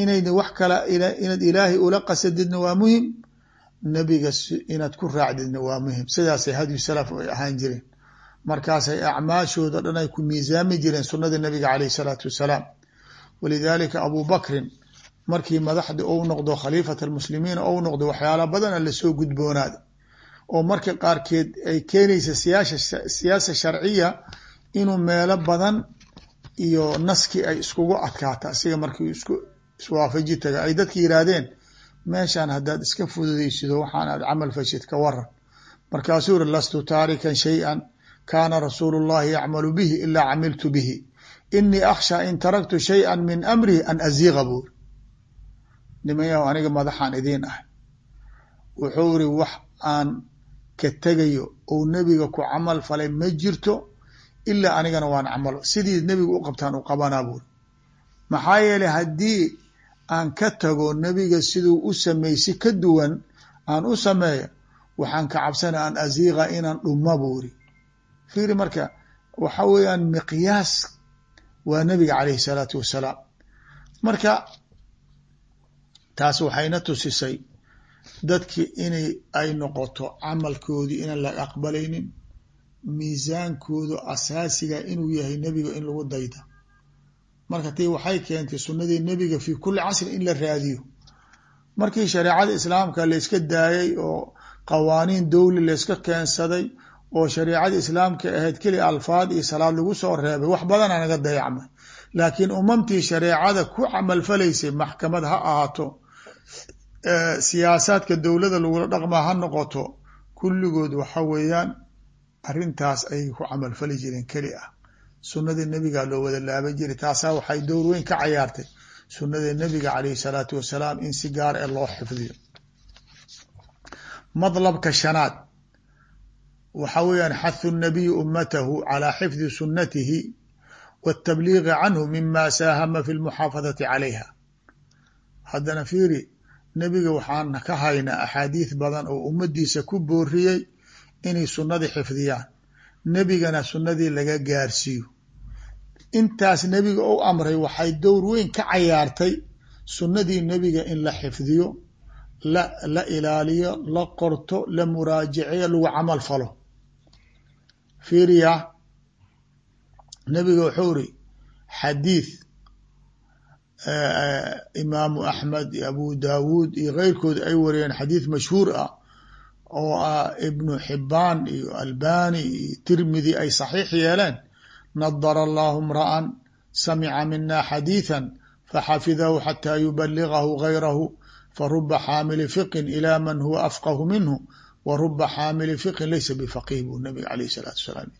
inayna wax kala inaad ilaahay ula qasadidna waa muhiim nebiga inaad ku raacdidna waa muhiim sidaasay hadyu salaf ay ahaan jireen. Markaasay acmaashooda dhan ay ku miisaami jireen sunada nebiga caleyh salaatu wassalaam walidaalika abu bakrin markii madaxdi ou noqdo khaliifat almuslimiina ou noqdo waxyaala badana la soo gudboonaada oo marka qaarkeed ay keenaysa siyaasa sharciya inuu meelo badan iyo naskii ay iskugu adkaata asiga markii isku iswaafaji taga ay dadka yihaahdeen meeshaan haddaad iska fududaysido waxaan aad camal fashid ka waran markaasuu yiri lastu taarikan shay-an kaana rasuulu llahi yacmalu bihi ilaa camiltu bihi. Inii akhshaa in taraktu shayئa min amrihi an aziiqa buuri nimanyahu aniga madaxaan idiin ah wuxuu iri wax aan ka tegayo ou nebiga ku camal falay ma jirto ilaa anigana waan camal sidii nebiga u qabtaan u qabanaa buuri maxaa yeelay haddii aan ka tago nebiga siduu u sameey si ka duwan aan u sameeyo waxaan ka cabsana an aziiqa inaan dhuma buuri fiiri marka waxa weeyaan miqyaas waa nebiga caleyhi salaatu wassalaam marka taas waxayna tusisay dadki inay ay noqoto camalkoodii inaan la aqbalaynin miisaankoodu asaasiga inuu yahay nebiga in lagu dayda. Marka tii waxay keentay sunnadii nebiga fii kulli casrin in la raadiyo. Markii shareecada islaamka layska daayay oo qawaaniin dowli layska keensaday oo shareicada islaamka ahayd keli alfaad iyo salaad lagu soo reebay wax badana naga dayacmay laakiin umamtii shareecada ku camalfalaysay maxkamad ha ahaato siyaasaadka dowladda lagula dhaqmaa ha noqoto kulligood waxa weeyaan arrintaas ayay ku camalfali jireen keli ah. Sunnadii nebigaa loo wada laaban jiray taasaa waxay dowr weyn ka cayaartay sunnada nebiga calayhi salaatu wasalaam in si gaar ee loo xifdiyo. Madlabka shanaad. Waxa weeyaan xathu nabiyu ummatahu calaa xifdi sunnatihi wاtabliiqi canhu mima saahama fi lmuxaafadati calayha. Haddana fiiri nebiga waxaan ka haynaa axaadiis badan oo ummadiisa ku booriyey inay sunnadii xifdiyaan. Nebigana sunnadii laga gaarsiiyo. Intaas nebiga u amray waxay dowr weyn ka cayaartay sunnadii nebiga in la xifdiyo la la ilaaliyo la qorto la muraajaceeyo lagu camal falo. Fiiriya nebiga wuxuu iri xadiid imaamu axmed iyo abu daawuud iyo keyrkood ay wariyeen xadiid mashhuur ah oo ah ibnu xibaan iyo albani iyo tirmidi ay saxiix yeeleen. Nadara allahu mra'an samica mina xadiida faxafidahu xataa yubaligahu gayrahu faruba xaamili fiqin ila man huwa afqahu minhu wa ruba xaamili fiqin laysa bifaqiih buu nabiga aleyh isalaatu salaam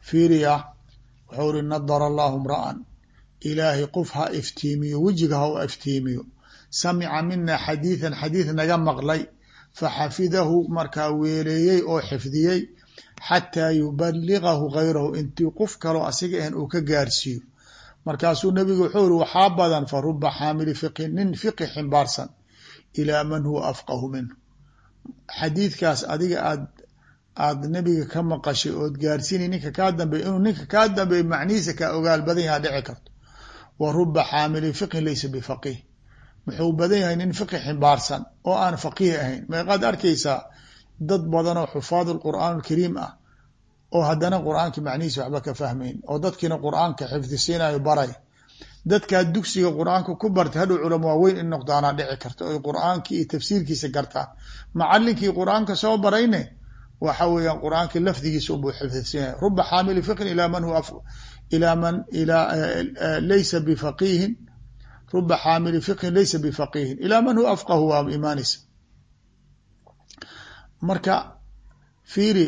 fiiriya wuxuu uri nadara allahu mra'an ilaahay qof ha iftiimiyo wejiga ha u iftiimiyo. Samica mina xadiidan xadiid naga maqlay faxafidahu markaa weeleeyey oo xifdiyey xataa yubaligahu gayrahu intii qof kaloo asiga ahan uu ka gaarsiiyo markaasuu nabigu wuxuu iri waxaa badan fa ruba xaamili fiqin nin fiqi ximbaarsan ilaa man huwa afqahu minhu xadiidkaas adiga aad aad nebiga ka maqashay ood gaarsiinay ninka kaa dambeey inuu ninka kaa dambeey macnihiisa kaa ogaal badan yaha dhici karto wa ruba xaamili fiqin laysa bifaqih muxuu badan yahay nin fiqi ximbaarsan oo aan faqiih ahayn. Meeqaad arkaysaa dad badan oo xufaad lqur'aan alkariim ah oo haddana qur'aanka macnihiisa waxba ka fahmayn oo dadkiina qur'aanka xifdisiinayo baray. Dadkaa dugsiga qur'aanka ku bartay hadhow culamo waaweyn in noqdaanaa dhici karta oy qur'aankii iyo tafsiirkiisa gartaan macalinkii qur'aanka soo barayne waxa weeyaan qur'aankii lafdigiisa unbuu xifdisiinaya. Ruba xaamili fiqin ilaa man huwa ilaa man laysa bifaqiihin ruba xaamili fiqhin laysa bifaqiihin ilaa man huwa afqahu waa imaanaysa marka fiiri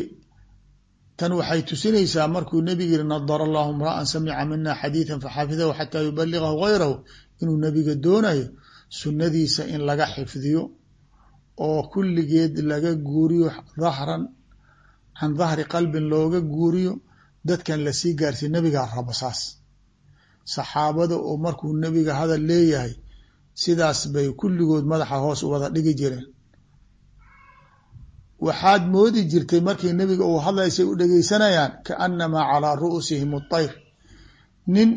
tan waxay tusinaysaa markuu nebiga yiri nadara allahu mra'an samica mina xadiiثa faxafidahu xataa yubaligahu gayrahu inuu nebiga doonayo sunnadiisa in laga xifdiyo oo kulligeed laga guuriyo dahran can dahri qalbin looga guuriyo dadkan la sii gaarsiy nebigaa rabo saxaabada oo markuu nebiga hadal leeyahay sidaas bay kulligood madaxa hoos u wada dhigi jireen. Waxaad moodi jirtay markii nebiga uu hadlaysay u dhegeysanayaan kaanamaa calaa ru'usihim اطayr nin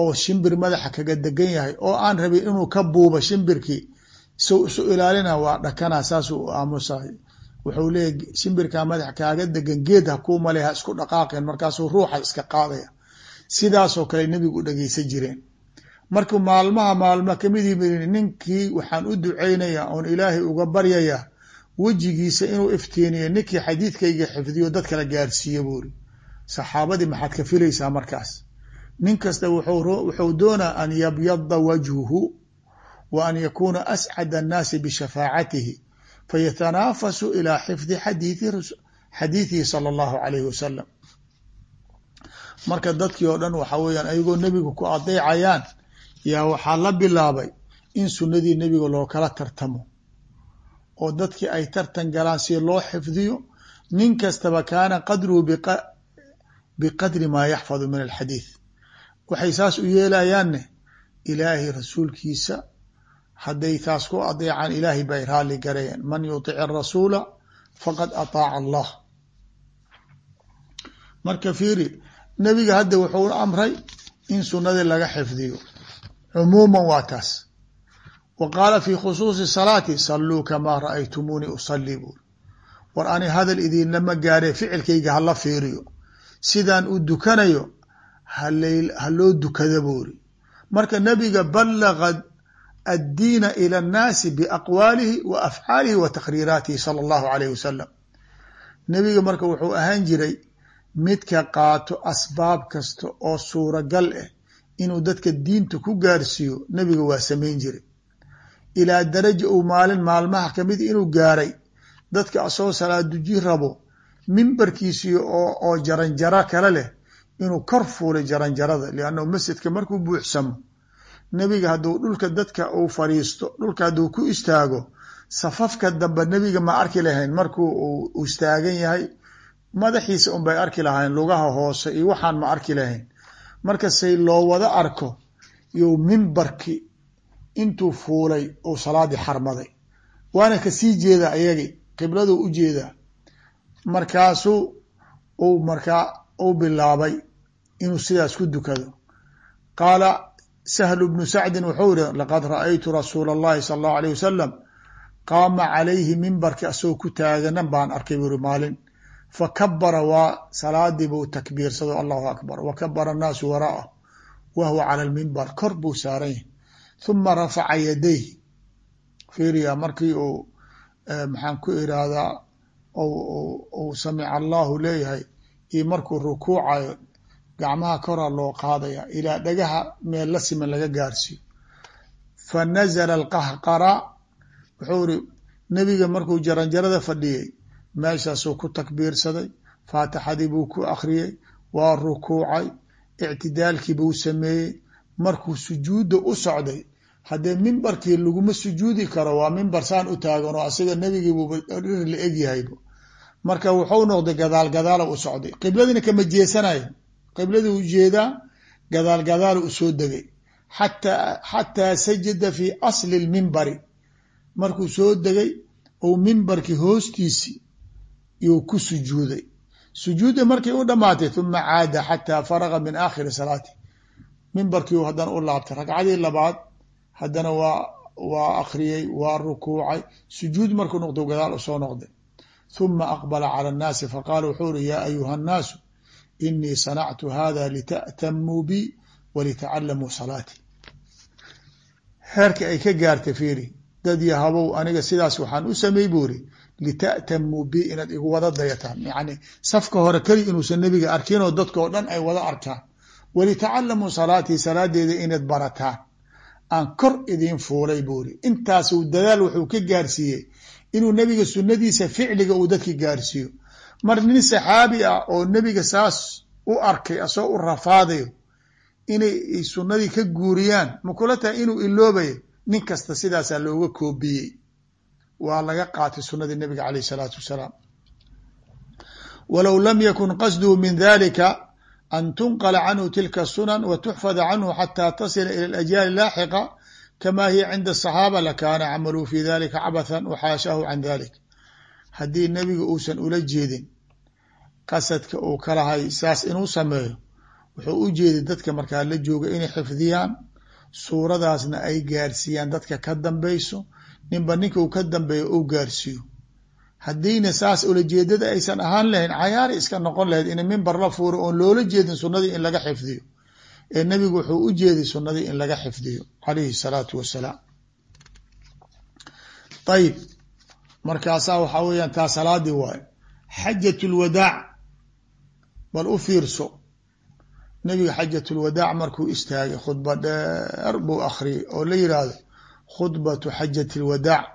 oo shimbir madaxa kaga degan yahay oo aan rabin inuu ka buubo shimbirkii so isu ilaalina waa dhakana saasuu aamusahay. Wuxuu leeyahy shimbirkaa madax kaaga degan geed ha kuu male ha isku dhaqaaqeen markaasuu ruuxa iska qaadaya sidaasoo kale nebigu u dhegeysan jireen. Markuu maalmaha maalma kamidii miri ninkii waxaan u duceynayaa oon ilaahay uga baryayaa wejigiisa inuu iftiiniyo ninkii xadiidkayga xifdiyo dad kala gaarsiiye buuri. Saxaabadii maxaad ka filaysaa markaas. Nin kasta wuxuu doonaa an yabyada wajhuhu wa an yakuuna ascad annaasi bishafaacatihi fayatanaafasu ilaa xifdi xadiidihi sala allahu alayhi wasalam marka dadkii oo dhan waxa weeyaan ayagoo nebiga ku adeecayaan yaa waxaa la bilaabay in sunnadii nebiga loo kala tartamo. Oo dadkii ay tartan galaan si loo xifdiyo nin kastaba kaana qadruhu biqadri maa yaxfadu min alxadiid waxay saas u yeelayaanne ilaahay rasuulkiisa hadday taas ku adeecaan ilaahay bay raalli garayeen man yutic arasuula faqad ataaca allah. Marka fiiri nebiga hadda wuxuu amray in sunnadii laga xifdiyo. Cumuuman waa taas. Wa qaala fi khusuusi salaati salluu kamaa ra'aytumuunii usalii buuri war ani hadal idinlama gaaree ficilkayga hala fiiriyo. Sidaan u dukanayo ha loo dukada buuri marka nebiga ballaga addiina ila annaasi biaqwaalihi wa afcaalihi wa takhriiraatihi sala allahu alayh wasalam nebiga marka wuxuu ahaan jiray midka qaato asbaab kasta oo suuragal ah inuu dadka diinta ku gaarsiiyo nebiga waa samayn jiray. Ilaa daraja uu maalin maalmaha ka mid inuu gaaray dadka asoo salaaduji rabo mimbarkiisii oo jaranjaro kale leh inuu kor fuulay jaranjarada liannahu masjidka markuu buuxsamo nebiga hadduu dhulka dadka uu fadhiisto dhulka hadduu ku istaago safafka dambe nebiga ma arki lahayn markuu uu istaagan yahay madaxiisa unbay arki lahayn lugaha hoose iyo waxaan ma arki lahayn. Marka say loo wada arko you mimbarki intuu fuulay uu salaadii xarmaday. Waana ka sii jeeda ayagi qibladuu u jeedaa. Markaasuu uu markaa uu bilaabay inuu sidaas ku dukado. Qaala sahlu bnu sacdin wuxuu yihi laqad ra'aytu rasuula اllahi sala allahu alayh wasalam qaama calayhi mimbarki asagoo ku taaganan baan arkay buu uri maalin fakabara waa salaadii buu takbiirsado allahu akbar wa kabara annaasu waraa'ah wa huwa cala lmimbar kor buu saaran yahay huma rafaca yadayh fiiriya markii uu maxaan ku irahdaa uu samica allahu leeyahay iyo markuu rukuucayo gacmaha koraa loo qaadaya ilaa dhagaha meel la siman laga gaarsiiyo fa nazala alqahqara wuxuu iri nebiga markuu jaranjarada fadhiyey meeshaasuu ku takbiirsaday faatixadii buu ku akhriyey waa rukuucay ictidaalkii buu sameeyey markuu sujuudda u socday haddee mimbarkii laguma sujuudi karo waa mimbar saan u taagan oo asiga nebigiibuuba dhir la egyahayba marka wuxuu noqday gadaal gadaala u socday. Qibladiina kama jeesanayo. Qibladii u jeedaa gadaal gadaala u soo degay. Xataa sajada fi asli lmimbari markuu soo degay ou mimbarkii hoostiisi yuu ku sujuuday. Sujuudda markii u dhamaatay uma caada xataa faraga min aakhiri salaati. Mimbarkii haddana u laabtay. Ragcadii labaad haddana waa waa akhriyey waa rukuucay. Sujuud markuu noqdo gadaal u soo noqday. Huma aqbala cala annaasi faqaala wuxuu uri yaa ayuha annaasu inii sanactu hada lita'tamuu bi walitacallamuu salaatii heerka ay ka gaartay fiiri dad yahabow aniga sidaas waxaan u sameey buu iri lita'tamuu bi inaad igu wada dayataan yacni safka hore keli inuusan nebiga arkin oo dadka oo dhan ay wada arkaan walitacallamuu salaatii salaadeeda inaad barataan aan kor idiin fuulay buu iri intaasuu dadaal wuxuu ka gaarsiiyey inuu nebiga sunnadiisa ficliga uu dadka gaarsiiyo mar nin saxaabi ah oo nebiga saas u arkay asoo u rafaadayo inay sunnadii ka guuriyaan ma kula tahay inuu iloobayo nin kasta sidaasaa looga koobiyey waa laga qaatay sunnadii nebiga caleyh isalaatu wassalaam walow lam yakun qasduhu min dalika an tunqla canhu tilka sunan wa tuxfada canhu xataa tasila ila alajyaali laaxiqa kama hiya cinda asaxaaba lakaana camaluu fi dalika cabathan waxaashaahu can dalik haddii nebiga uusan ula jeedin qasadka uu kalahay saas inuu sameeyo wuxuu u jeeday dadka markaa la jooga inay xifdiyaan suuradaasna ay gaarsiiyaan dadka ka dambeyso ninba ninka uu ka dambeeyo uu gaarsiiyo. Haddiina saas ulajeedada aysan ahaan lahayn cayaari iska noqon lahayd in mimbar la fuuro oon loola jeedin sunnadii in laga xifdiyo. Ee nebigu wuxuu u jeeday sunnadii in laga xifdiyo calayhi salaatu wassalaam ayib markaasaa waxaa weeyaan taa salaadii waayo xajat lwadaac bal u fiirso. Nebiga xajat lwadaac markuu istaagay khudba dheer buu akhriyay oo la yiraahdo khudbatu xajat lwadaac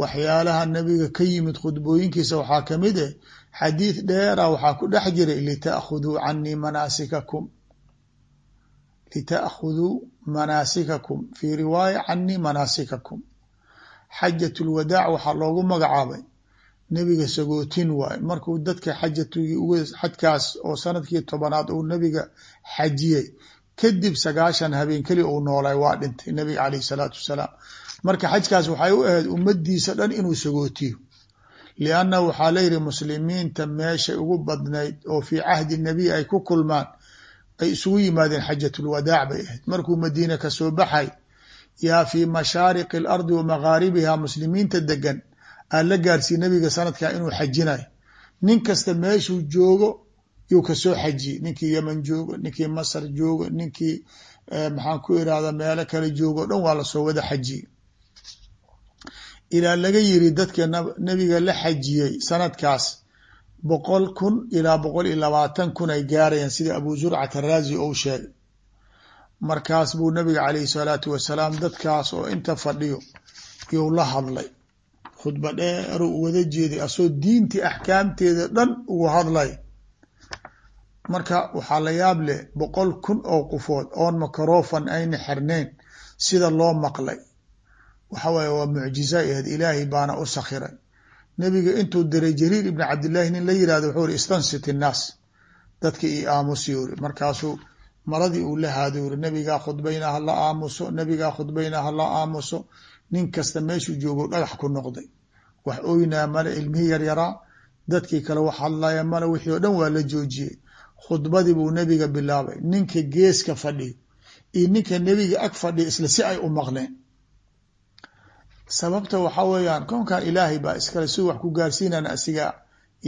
waxyaalaha nebiga ka yimid khudbooyinkiisa waxaa ka mid eh xadiid dheera waxaa ku dhex jiray litaakhuduu canii manaasikakum. Litaakhuduu manaasikakum fii riwaaya canii manaasikakum. Xajat lwadaac waxaa loogu magacaabay nebiga sagootin waaye markuu dadka xajatugii uga xajkaas oo sannadkii tobanaad uu nebiga xajiyey kadib sagaashan habeen keli uu noolay waa dhintay nebiga caleyh salaatu wassalaam marka xajkaas waxay u ahayd ummadiisa dhan inuu sagootiyo. Liannahu waxaa layihi muslimiinta meeshay ugu badnayd oo fii cahdi nebiy ay ku kulmaan ay isugu yimaadeen xajatulwadaac bay ahayd. Markuu madiina ka soo baxay yaa fii mashaariqi alardi wa magaaribiha muslimiinta degan aa la gaarsiiye nebiga sanadkaa inuu xajinayo nin kasta meeshuu joogo yuu ka soo xajiyey ninkii yeman joogo ninkii masar joogo ninkii maxaan ku irahda meelo kale joogo o dhan waa la soo wada xajiyey. Ilaa laga yiri dadka nebiga la xajiyey sanadkaas boqol kun ilaa boqol iyo labaatan kun ay gaarayaan sida abu zurcat araazi ou sheegay. Markaas buu nabiga caleyhi salaatu wasalaam dadkaas oo inta fadhiyo yuu la hadlay. Khudba dheeru wada jeeday asoo diintii axkaamteeda dhan ugu hadlay marka waxaa la yaab leh boqol kun oo qofood oon makarofan ayna xirnayn sida loo maqlay. Waxa waaye waa mucjiza ahayd ilaahay baana u sakhiray. Nebiga intuu diray jariir ibni cabdillahi nin la yiraahdo wuxuu iri istansit innaas dadka io aamusi uri markaasuu maradii uu la haado uri nabigaa khudbayna hala aamuso nabigaa khudbayna hala aamuso. Nin kasta meeshuu joogo dhagax ku noqday. Wax oynaa male ilmihii yaryaraa dadkii kale wax hadlaya male wixii o dhan waa la joojiyey khudbadii buu nebiga bilaabay. Ninka geeska fadhiyo iyo ninka nebiga ag fadhiya isla si ay u maqleen. Sababta waxaa weeyaan koonkan ilaahay baa iskale si wax ku gaarsiinana asiga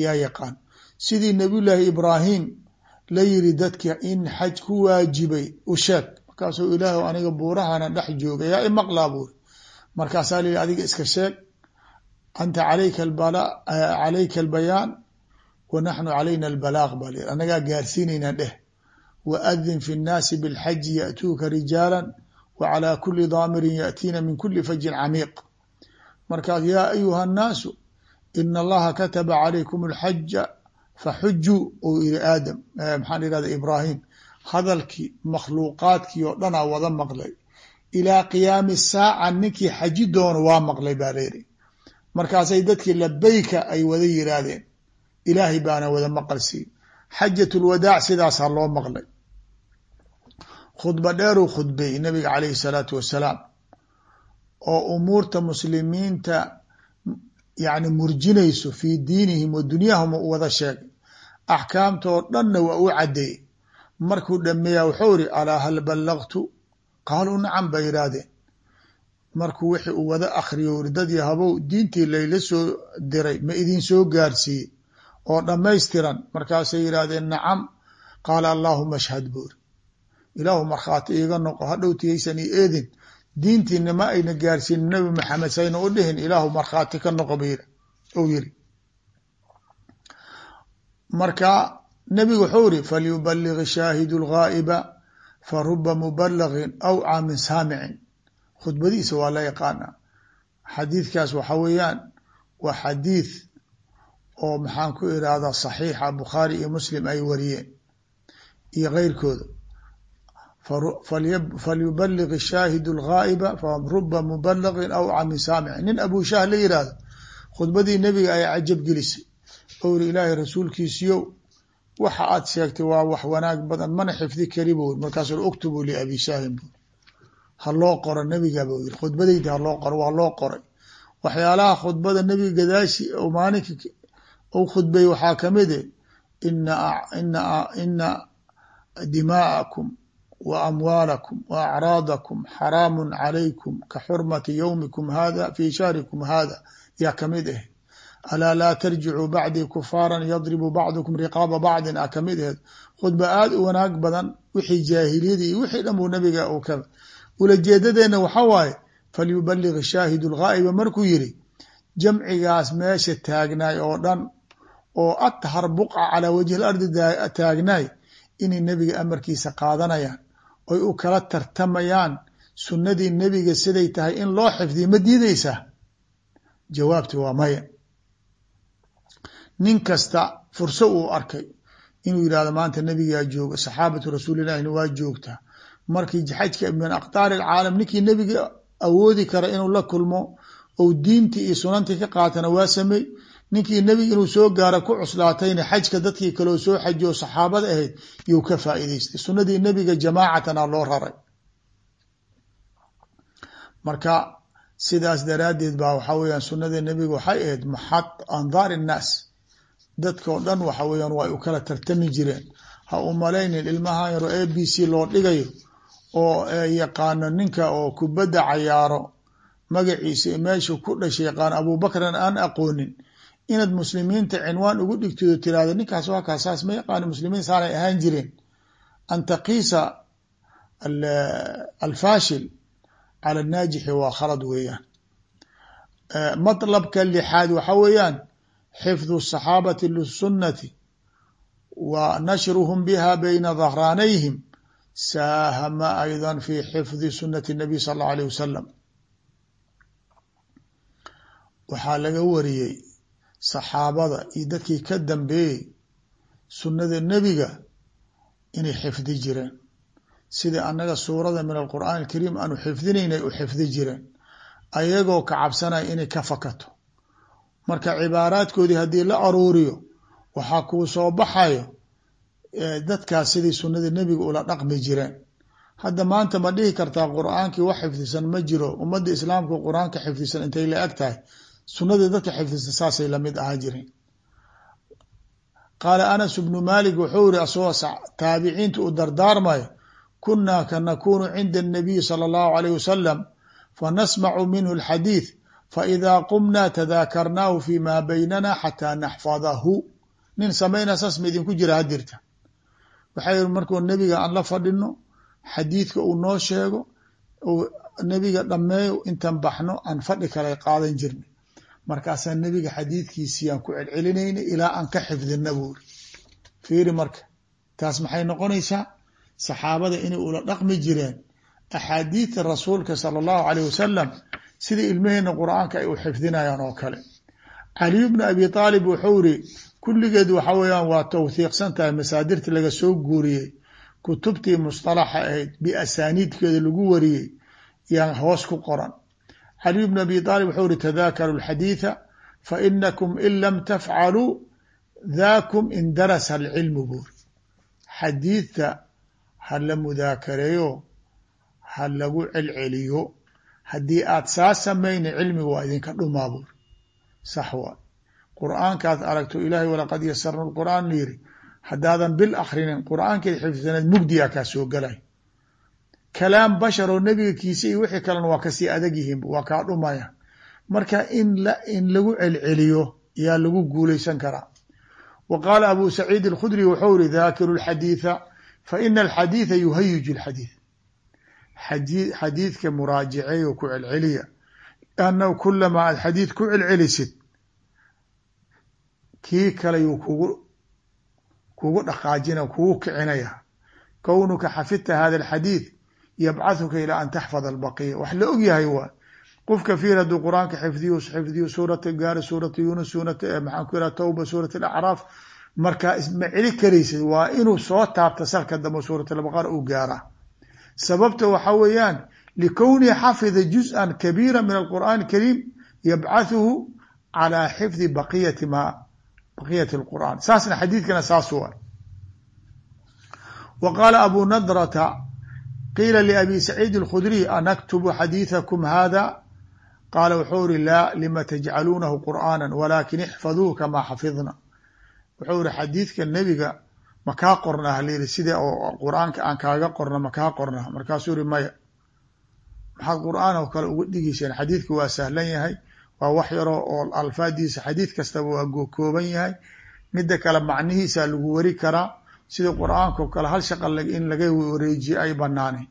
yaa yaqaan. Sidii nabiyullaahi ibraahim la yiri dadka in xaj ku waajibay u sheeg. Markaasuu ilaahu aniga buurahana dhex jooga yaa i maqlaa buuri markaasaa la yihi adiga iska sheeg anta alayka calayka albayaan wa naxnu calayna albalaaq baa la yihi annagaa gaarsiinaynaa dheh wa adin fi nnaasi bilxaji ya'tuuka rijaala wa calaa kuli daamirin yaأtiina min kuli fajin camiiq markaas yaa ayuha annaasu ina allaha kataba calaykum alxaja faxujuu uu yihi aadam maxaan irahda ibraahim hadalkii makhluuqaadkii oo dhanaa wada maqlay ilaa qiyaami saaca ninkii xaji doono waa maqlay baa layidhi markaasay dadkii labeyka ay wada yiraahdeen ilaahay baana wada maqal siiy xajat lwadaac sidaasaa loo maqlay. Khudba dheeruu khudbeeyey nabiga calayhi salaatu wassalaam oo umuurta muslimiinta yani murjinayso fii diinihim wa dunyaahum u wada sheegay. Axkaamtoo dhanna waa u caddeeyey markuu dhameeyaa wuxuu iri alaa hal ballagtu qaaluu nacam bay yihaahdeen markuu wixii uu wada akriyo iri dad yahabow diintii layla soo diray ma idin soo gaarsiiyey oo dhammaystiran. Markaasay yidhaahdeen nacam. Qaala allaahuma ashhad buuri ilaahu markhaati iiga noqo hadhowtiyaysan i eedin diintiina ma ayna gaarsiin nabi maxamed sayna u dhihin ilaahu markhaati ka noqo u yiri marka nebigu wuxuu iri falyubalig shaahidu lgaa'iba faruba mubalagin awcaa min saamicin khudbadiisa waa la yaqaanaa. Xadiidkaas waxa weeyaan waa xadiid oo maxaan ku irahdaa saxiixa bukhaari iyo muslim ay wariyeen iyo keyrkooda falyubalig shaahidu lgaa'iba faruba mubalagin awcaa min saamicin nin abu shaah la yihahdo khudbadii nebiga ay cajab gelisay. Ou iri ilaahay rasuulkiisiyow waxa aad sheegtay waa wax wanaag badan mana xifdi kari bu markaasu uktubu liabi shaahin bu ha loo qoro nebiga bu yiri. Khudbadeyda haloo qoro waa loo qoray. Waxyaalaha khudbada nebiga gadaashi maalinka u khudbay waxaa ka mid e ina dimaa'akum wa amwaalakum wa acraadakum xaraamu calaykum ka xurmati yowmikum hada fi shahrikum hada yaa ka mid ah alaa laa tarjicuu bacdii kufaaran yadribu bacdukum riqaaba bacdin. A ka mid aheed khudba aada u wanaag badan wixii jaahiliyada iyo wixii dhan buu nabiga u ka ulajeedadeenna waxa waaye falyubalig shaahidu lgaa'iba markuu yiri jamcigaas meesha taagnaay oo dhan oo athar buqca calaa wajhi lardi taagnaay inay nebiga amarkiisa qaadanayaan oy u kala tartamayaan sunnadii nebiga siday tahay in loo xifdiyo ma diideysaa jawaabti waa maya nin kasta furso uu arkay inuu yihahdo maanta nebigaa jooga saxaabatu rasuulillahina waa joogtaa markii xajka min aqtaari alcaalam ninkii nebiga awoodi kara inuu la kulmo ou diintii iyo sunantii ka qaatana waa samey ninkii nebiga inuu soo gaara ku cuslaatayna xajka dadkii kaleo soo xajiyo saxaabada ahayd yuu ka faa'iidaystay. Sunnadii nebiga jamaacatana loo raray. Marka sidaas daraaddeed baa waxaa weyaan sunnada nebiga waxay ahayd maxad andaar innaas dadka o dhan waxa weyaan waa u kala tartami jireen. Ha u malaynin ilmahan yaro a b c loo dhigayo oo yaqaano ninka oo kubadda cayaaro magaciisa meeshu ku dhashay yaqaano abubakran aan aqoonin inaad muslimiinta cinwaan ugu dhigtid oo tirahdo ninkaas waa kaa saas ma yaqaano muslimiin saanay ahaan jireen. An taqiisa alfaashil cala naajixi waa khalad weeyaan. Matlabka lixaad waxa weeyaan xifdu saxaabati lisunati wa nashruhum biha bayna dhahraanayhim saahama ayda fi xifdi sunati nabiy sal allau alayh wasalam waxaa laga wariyey saxaabada iyo dadkii ka dambeeyey sunnada nebiga inay xifdi jireen. Sida annaga suurada min alqur'aan alkariim aanu xifdinaynay u xifdi jireen ayagoo ka cabsanaya inay ka fakato. Marka cibaaraadkoodii haddii la aruuriyo waxaa kuu soo baxayo dadkaas sidii sunnada nebiga ula dhaqmi jireen. Hadda maanta ma dhihi kartaa qur'aankii wax xifdisan ma jiro ummadda islaamka qur'aanka xifdisan intay la eg tahay sunnadii dadka xifdisan saasay lamid ahaa jireen qaala anas bnu malik wuxuu yiri asagoo taabiciinta u dardaarmayo kunaa ka nakunu cinda الnabiy salى اllahu alayh wasalam fanasmacu minhu اlxadiid faidaa qumnaa tadaakarnaahu fi ma baynana xataa naxfadahu nin samayna saas ma idinku jira hadirta waxay yiri markuu nebiga aan la fadhino xadiidka uu noo sheego uu nebiga dhammeeyo intan baxno aan fadhi kale qaadan jirna markaasaa nebiga xadiidkiisiyaan ku celcelinayna ilaa aan ka xifdina buuri fiiri marka taas maxay noqonaysaa? Saxaabada inay ula dhaqmi jireen axaadiidta rasuulka sala allahu alayh wasalam sida ilmaheenna qur'aanka ay u xifdinayaan oo kale. Caliyu bnu abi aalib wuxuu iri kulligeed waxa weeyaan waa tawhiiqsan tahay masaadirta laga soo guuriyey kutubtii mustalaxa ahayd biasaaniidkeeda lagu wariyey yaan hoos ku qoran caliy bn abi aalib wuxuu iri tadaakaru alxadiida fainakum in lam tafcaluu daakum indarasa alcilmu buuri xadiidta ha la mudaakareeyo ha lagu celceliyo haddii aad saa samayna cilmiga waa idinka dhumaa buuri sax waa. Qur'aankaad aragto ilaahay walaqad yasarna lqur'aan yiri haddaadan bil akrinin qur'aankeed xifdisaneed mugdiyaa kaa soo kalaam bashar oo nebiga kiisa iyo wixii kalena waa ka sii adag yihiin waa kaa dhumaya. Marka in in lagu celceliyo yaa lagu guulaysan karaa. Wa qaala abu saciid alkhudri wuxuu iri daakiru lxadiida fa ina alxadiida yuhayiju lxadiid xadiidka muraajiceey oo ku celceliya annahu kulamaa aad xadiid ku celcelisid kii kale yuu kugu kugu dhaqaajina kugu kicinaya. Kownuka xafidta hada alxadiid yabcathuka ilaa an taxfada albaqiya wax la og yahay waa qofka fiir hadduu qur'aanka xifdiyo xifdiyo suurata gaari suurata yunus suurata maxaan ku yiraha tawba suurat alacraaf markaa isma celi karaysid waa inuu soo taabta salka dambe suurat albaqara uu gaaraa sababta waxa weeyaan likownihi xafida juz-an kabiira min alqur'aan alkariim yabcathuhu calaa xifdi baqiyati ma baqiyati alqur'aan. Saasna xadiidkana saas waa. Wa qaala abu nadrata qiila liabi saciid alkhudriy anaktubu xadiidakum hada qaala wuxuu iri laa lima tajcaluunahu qur'aana walaakin ixfaduuhu kamaa xafidna wuxuu iri xadiidka nebiga makaa qornaa? Halayiri sida oo qur'aanka aan kaaga qorna makaa qornaa? Markaasuu iri maya. Maxaad qur'aan oo kale uga dhigeyseen xadiidka waa sahlan yahay waa wax yaroo oo alfaadiisa xadiid kastaba waa kooban yahay. Midda kale macnihiisa lagu wari karaa sida qur'aanka o kale hal shaqa in laga wareejiye ay banaanay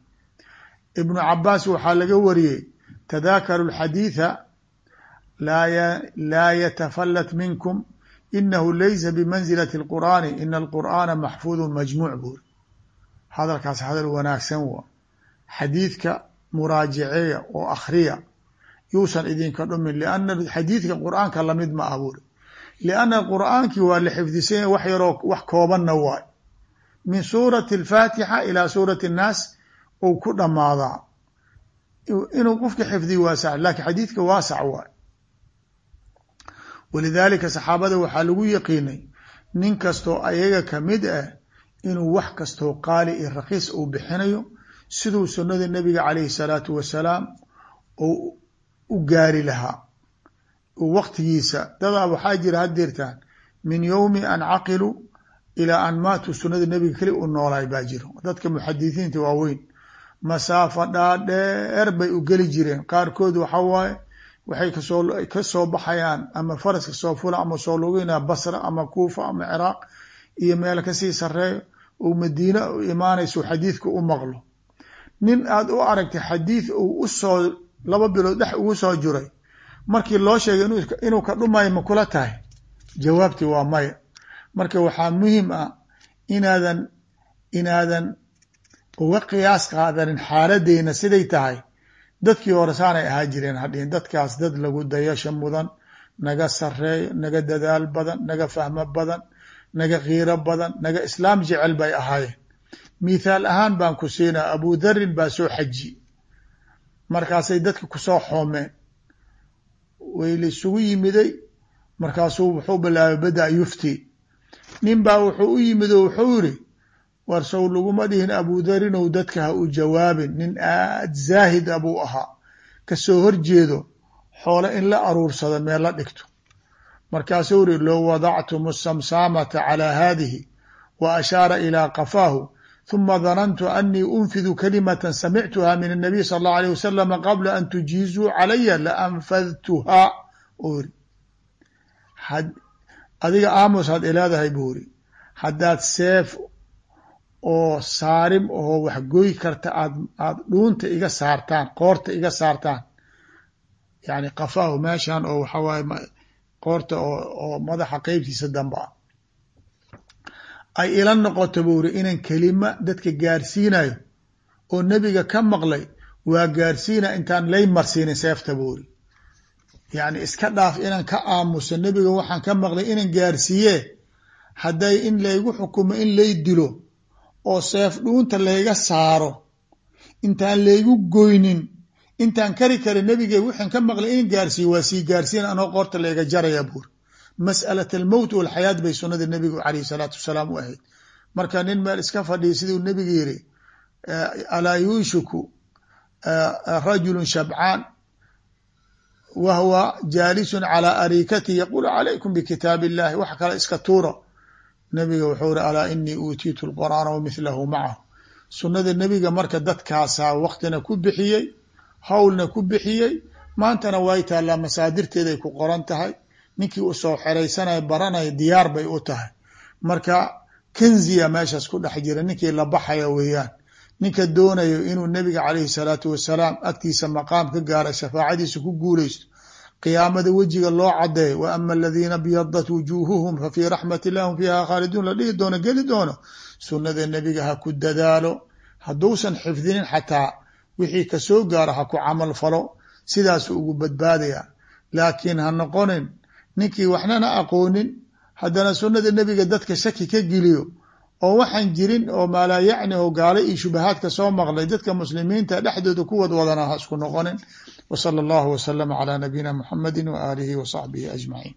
ibnu cabaas waxaa laga wariyey tadaakaru lxadiida laa yatafalat minkum inahu laysa bimanzilati اlqur'aani ina alqur'aana maxfuudu majmuuc buuri. Hadalkaas hadal wanaagsan wa. Xadiidka muraajaceeya oo akhriya yuusan idinka dhumin lianna xadiidka qur'aanka la mid ma ah buuri. Lianna qur'aankii waa la xifdisanya wax yaroo wax koobanna waay min suurati alfaatixa ilaa suurati annaas ou ku dhammaadaa inuu qofka xifdiy waasac laakiin xadiidka waasac waay walidaalika saxaabada waxaa lagu yaqiinay nin kastoo ayaga ka mid ah inuu wax kastoo qaali iyo rakiis uu bixinayo siduu sunnada nebiga calayhi salaatu wasalaam ou u gaari lahaa. Waqtigiisa dadaa waxaa jira hadeertaan min yowmi an caqilu ilaa an maatuu sunnada nebiga keli u noolaay baa jiro. Dadka muxadisiinta waaweyn masaafo dhaadheer bay u geli jireen. Qaarkood waxa waaye waxay ka soo ka soo baxayaan ama faras ka soo fula ama soo lugina basra ama kuufa ama ciraaq iyo meel ka sii sareeyo uu madiine u imaanayso xadiidka u maqlo. Nin aad u aragtay xadiid uu u soo laba bilood dhex ugu soo jiray markii loo sheegay inuu ka dhumayo ma kula tahay? Jawaabtii waa maya marka waxaa muhiim ah inaadan inaadan uga qiyaas qaadanin xaaladeyna siday tahay. Dadkii hore saanay ahaa jireen hadhihin dadkaas dad lagu dayasha mudan naga sareeyo naga dadaal badan naga fahmo badan naga kiiro badan naga islaam jecel bay ahaayeen. Mithaal ahaan baan ku siinaa abu dharin baa soo xaji markaasay dadka ku soo xoomeen. Way laisugu yimiday markaasuu wuxuu bilaabay bada yufti nin baa wuxuu u yimid oo wuxuu yiri war sow laguma dhihin abu dharinow dadka ha u jawaabin nin aad zaahid a buu ahaa kasoo horjeedo xoole in la aruursado meel la dhigto markaasuu iri low wadactum samsaamata calى hadihi wa ashaara ilى qafaahu ثuma danantu anii unfidu kalimata samictuha min الnabiy sal اllahu alيه wasalam qabla an tujiizuu calaya laanfadtuhaa u iri adiga aamus had ileedahay buu iri haddaad seef oo saarim oo wax goy karta aad aada dhuunta iga saartaan qoorta iga saartaan yani qafaahu meeshan oo waxa waaye qoorta oo oo madaxa qeybtiisa damba ah ay ila noqoto buu iri inan kelima dadka gaarsiinayo oo nebiga ka maqlay waa gaarsiina intaan lay marsiinin seefta buu yacni iska dhaaf inan ka aamuso nebiga waxaan ka maqlay inan gaarsiiye. Hadday in laygu xukumo in lay dilo oo seef dhuunta layga saaro intaan laygu goynin intaan kari kara nebige waxaan ka maqlay inan gaarsiiyo waa sii gaarsiin anoo qoorta layga jaraya buuri mas'alat almowt walxayaat bay sunnada nebigu calayh salaatu wasalaam u ahayd. Marka nin meel iska fadhiya siduu nebiga yiri alaa yuushiku rajulu shabcaan wa huwa jaalisun calaa arikatihi yaqulu calaykum bikitaab illahi wax kale iska tuuro nebiga wuxuu iri alaa inii uutiitu lqur'aana wa mithlahu macahu sunnada nebiga marka dadkaasaa waktina ku bixiyey howlna ku bixiyey maantana way taallaa masaadirteeday ku qoran tahay ninkii u soo xeraysanaya baranaya diyaar bay u tahay marka kanziya meeshaas ku dhex jira ninkii la baxaya weeyaan ninka doonayo inuu nebiga calayhi salaatu wasalaam agtiisa maqaam ka gaara shafaacadiisa ku guuleysto qiyaamada wejiga loo cadeeyo wa ama aladiina byadat wujuuhuhum fa fii raxmat illah hum fiiha khaaliduun la dhihi doono geli doono sunnada nebiga ha ku dadaalo hadduusan xifdinin xataa wixii ka soo gaaro ha ku camal falo sidaasu ugu badbaadaya. Laakiin ha noqonin ninkii waxnana aqoonin haddana sunnada nebiga dadka shaki ka geliyo oo waxaan jirin oo maalaa yacni oo gaalo iyo shubahaadka soo maqlay dadka muslimiinta dhexdooda ku wadwadana ha isku noqonin. Wa sala allahu wasalama calaa nabiyina muxamadi wa aalihi wa ajmaciin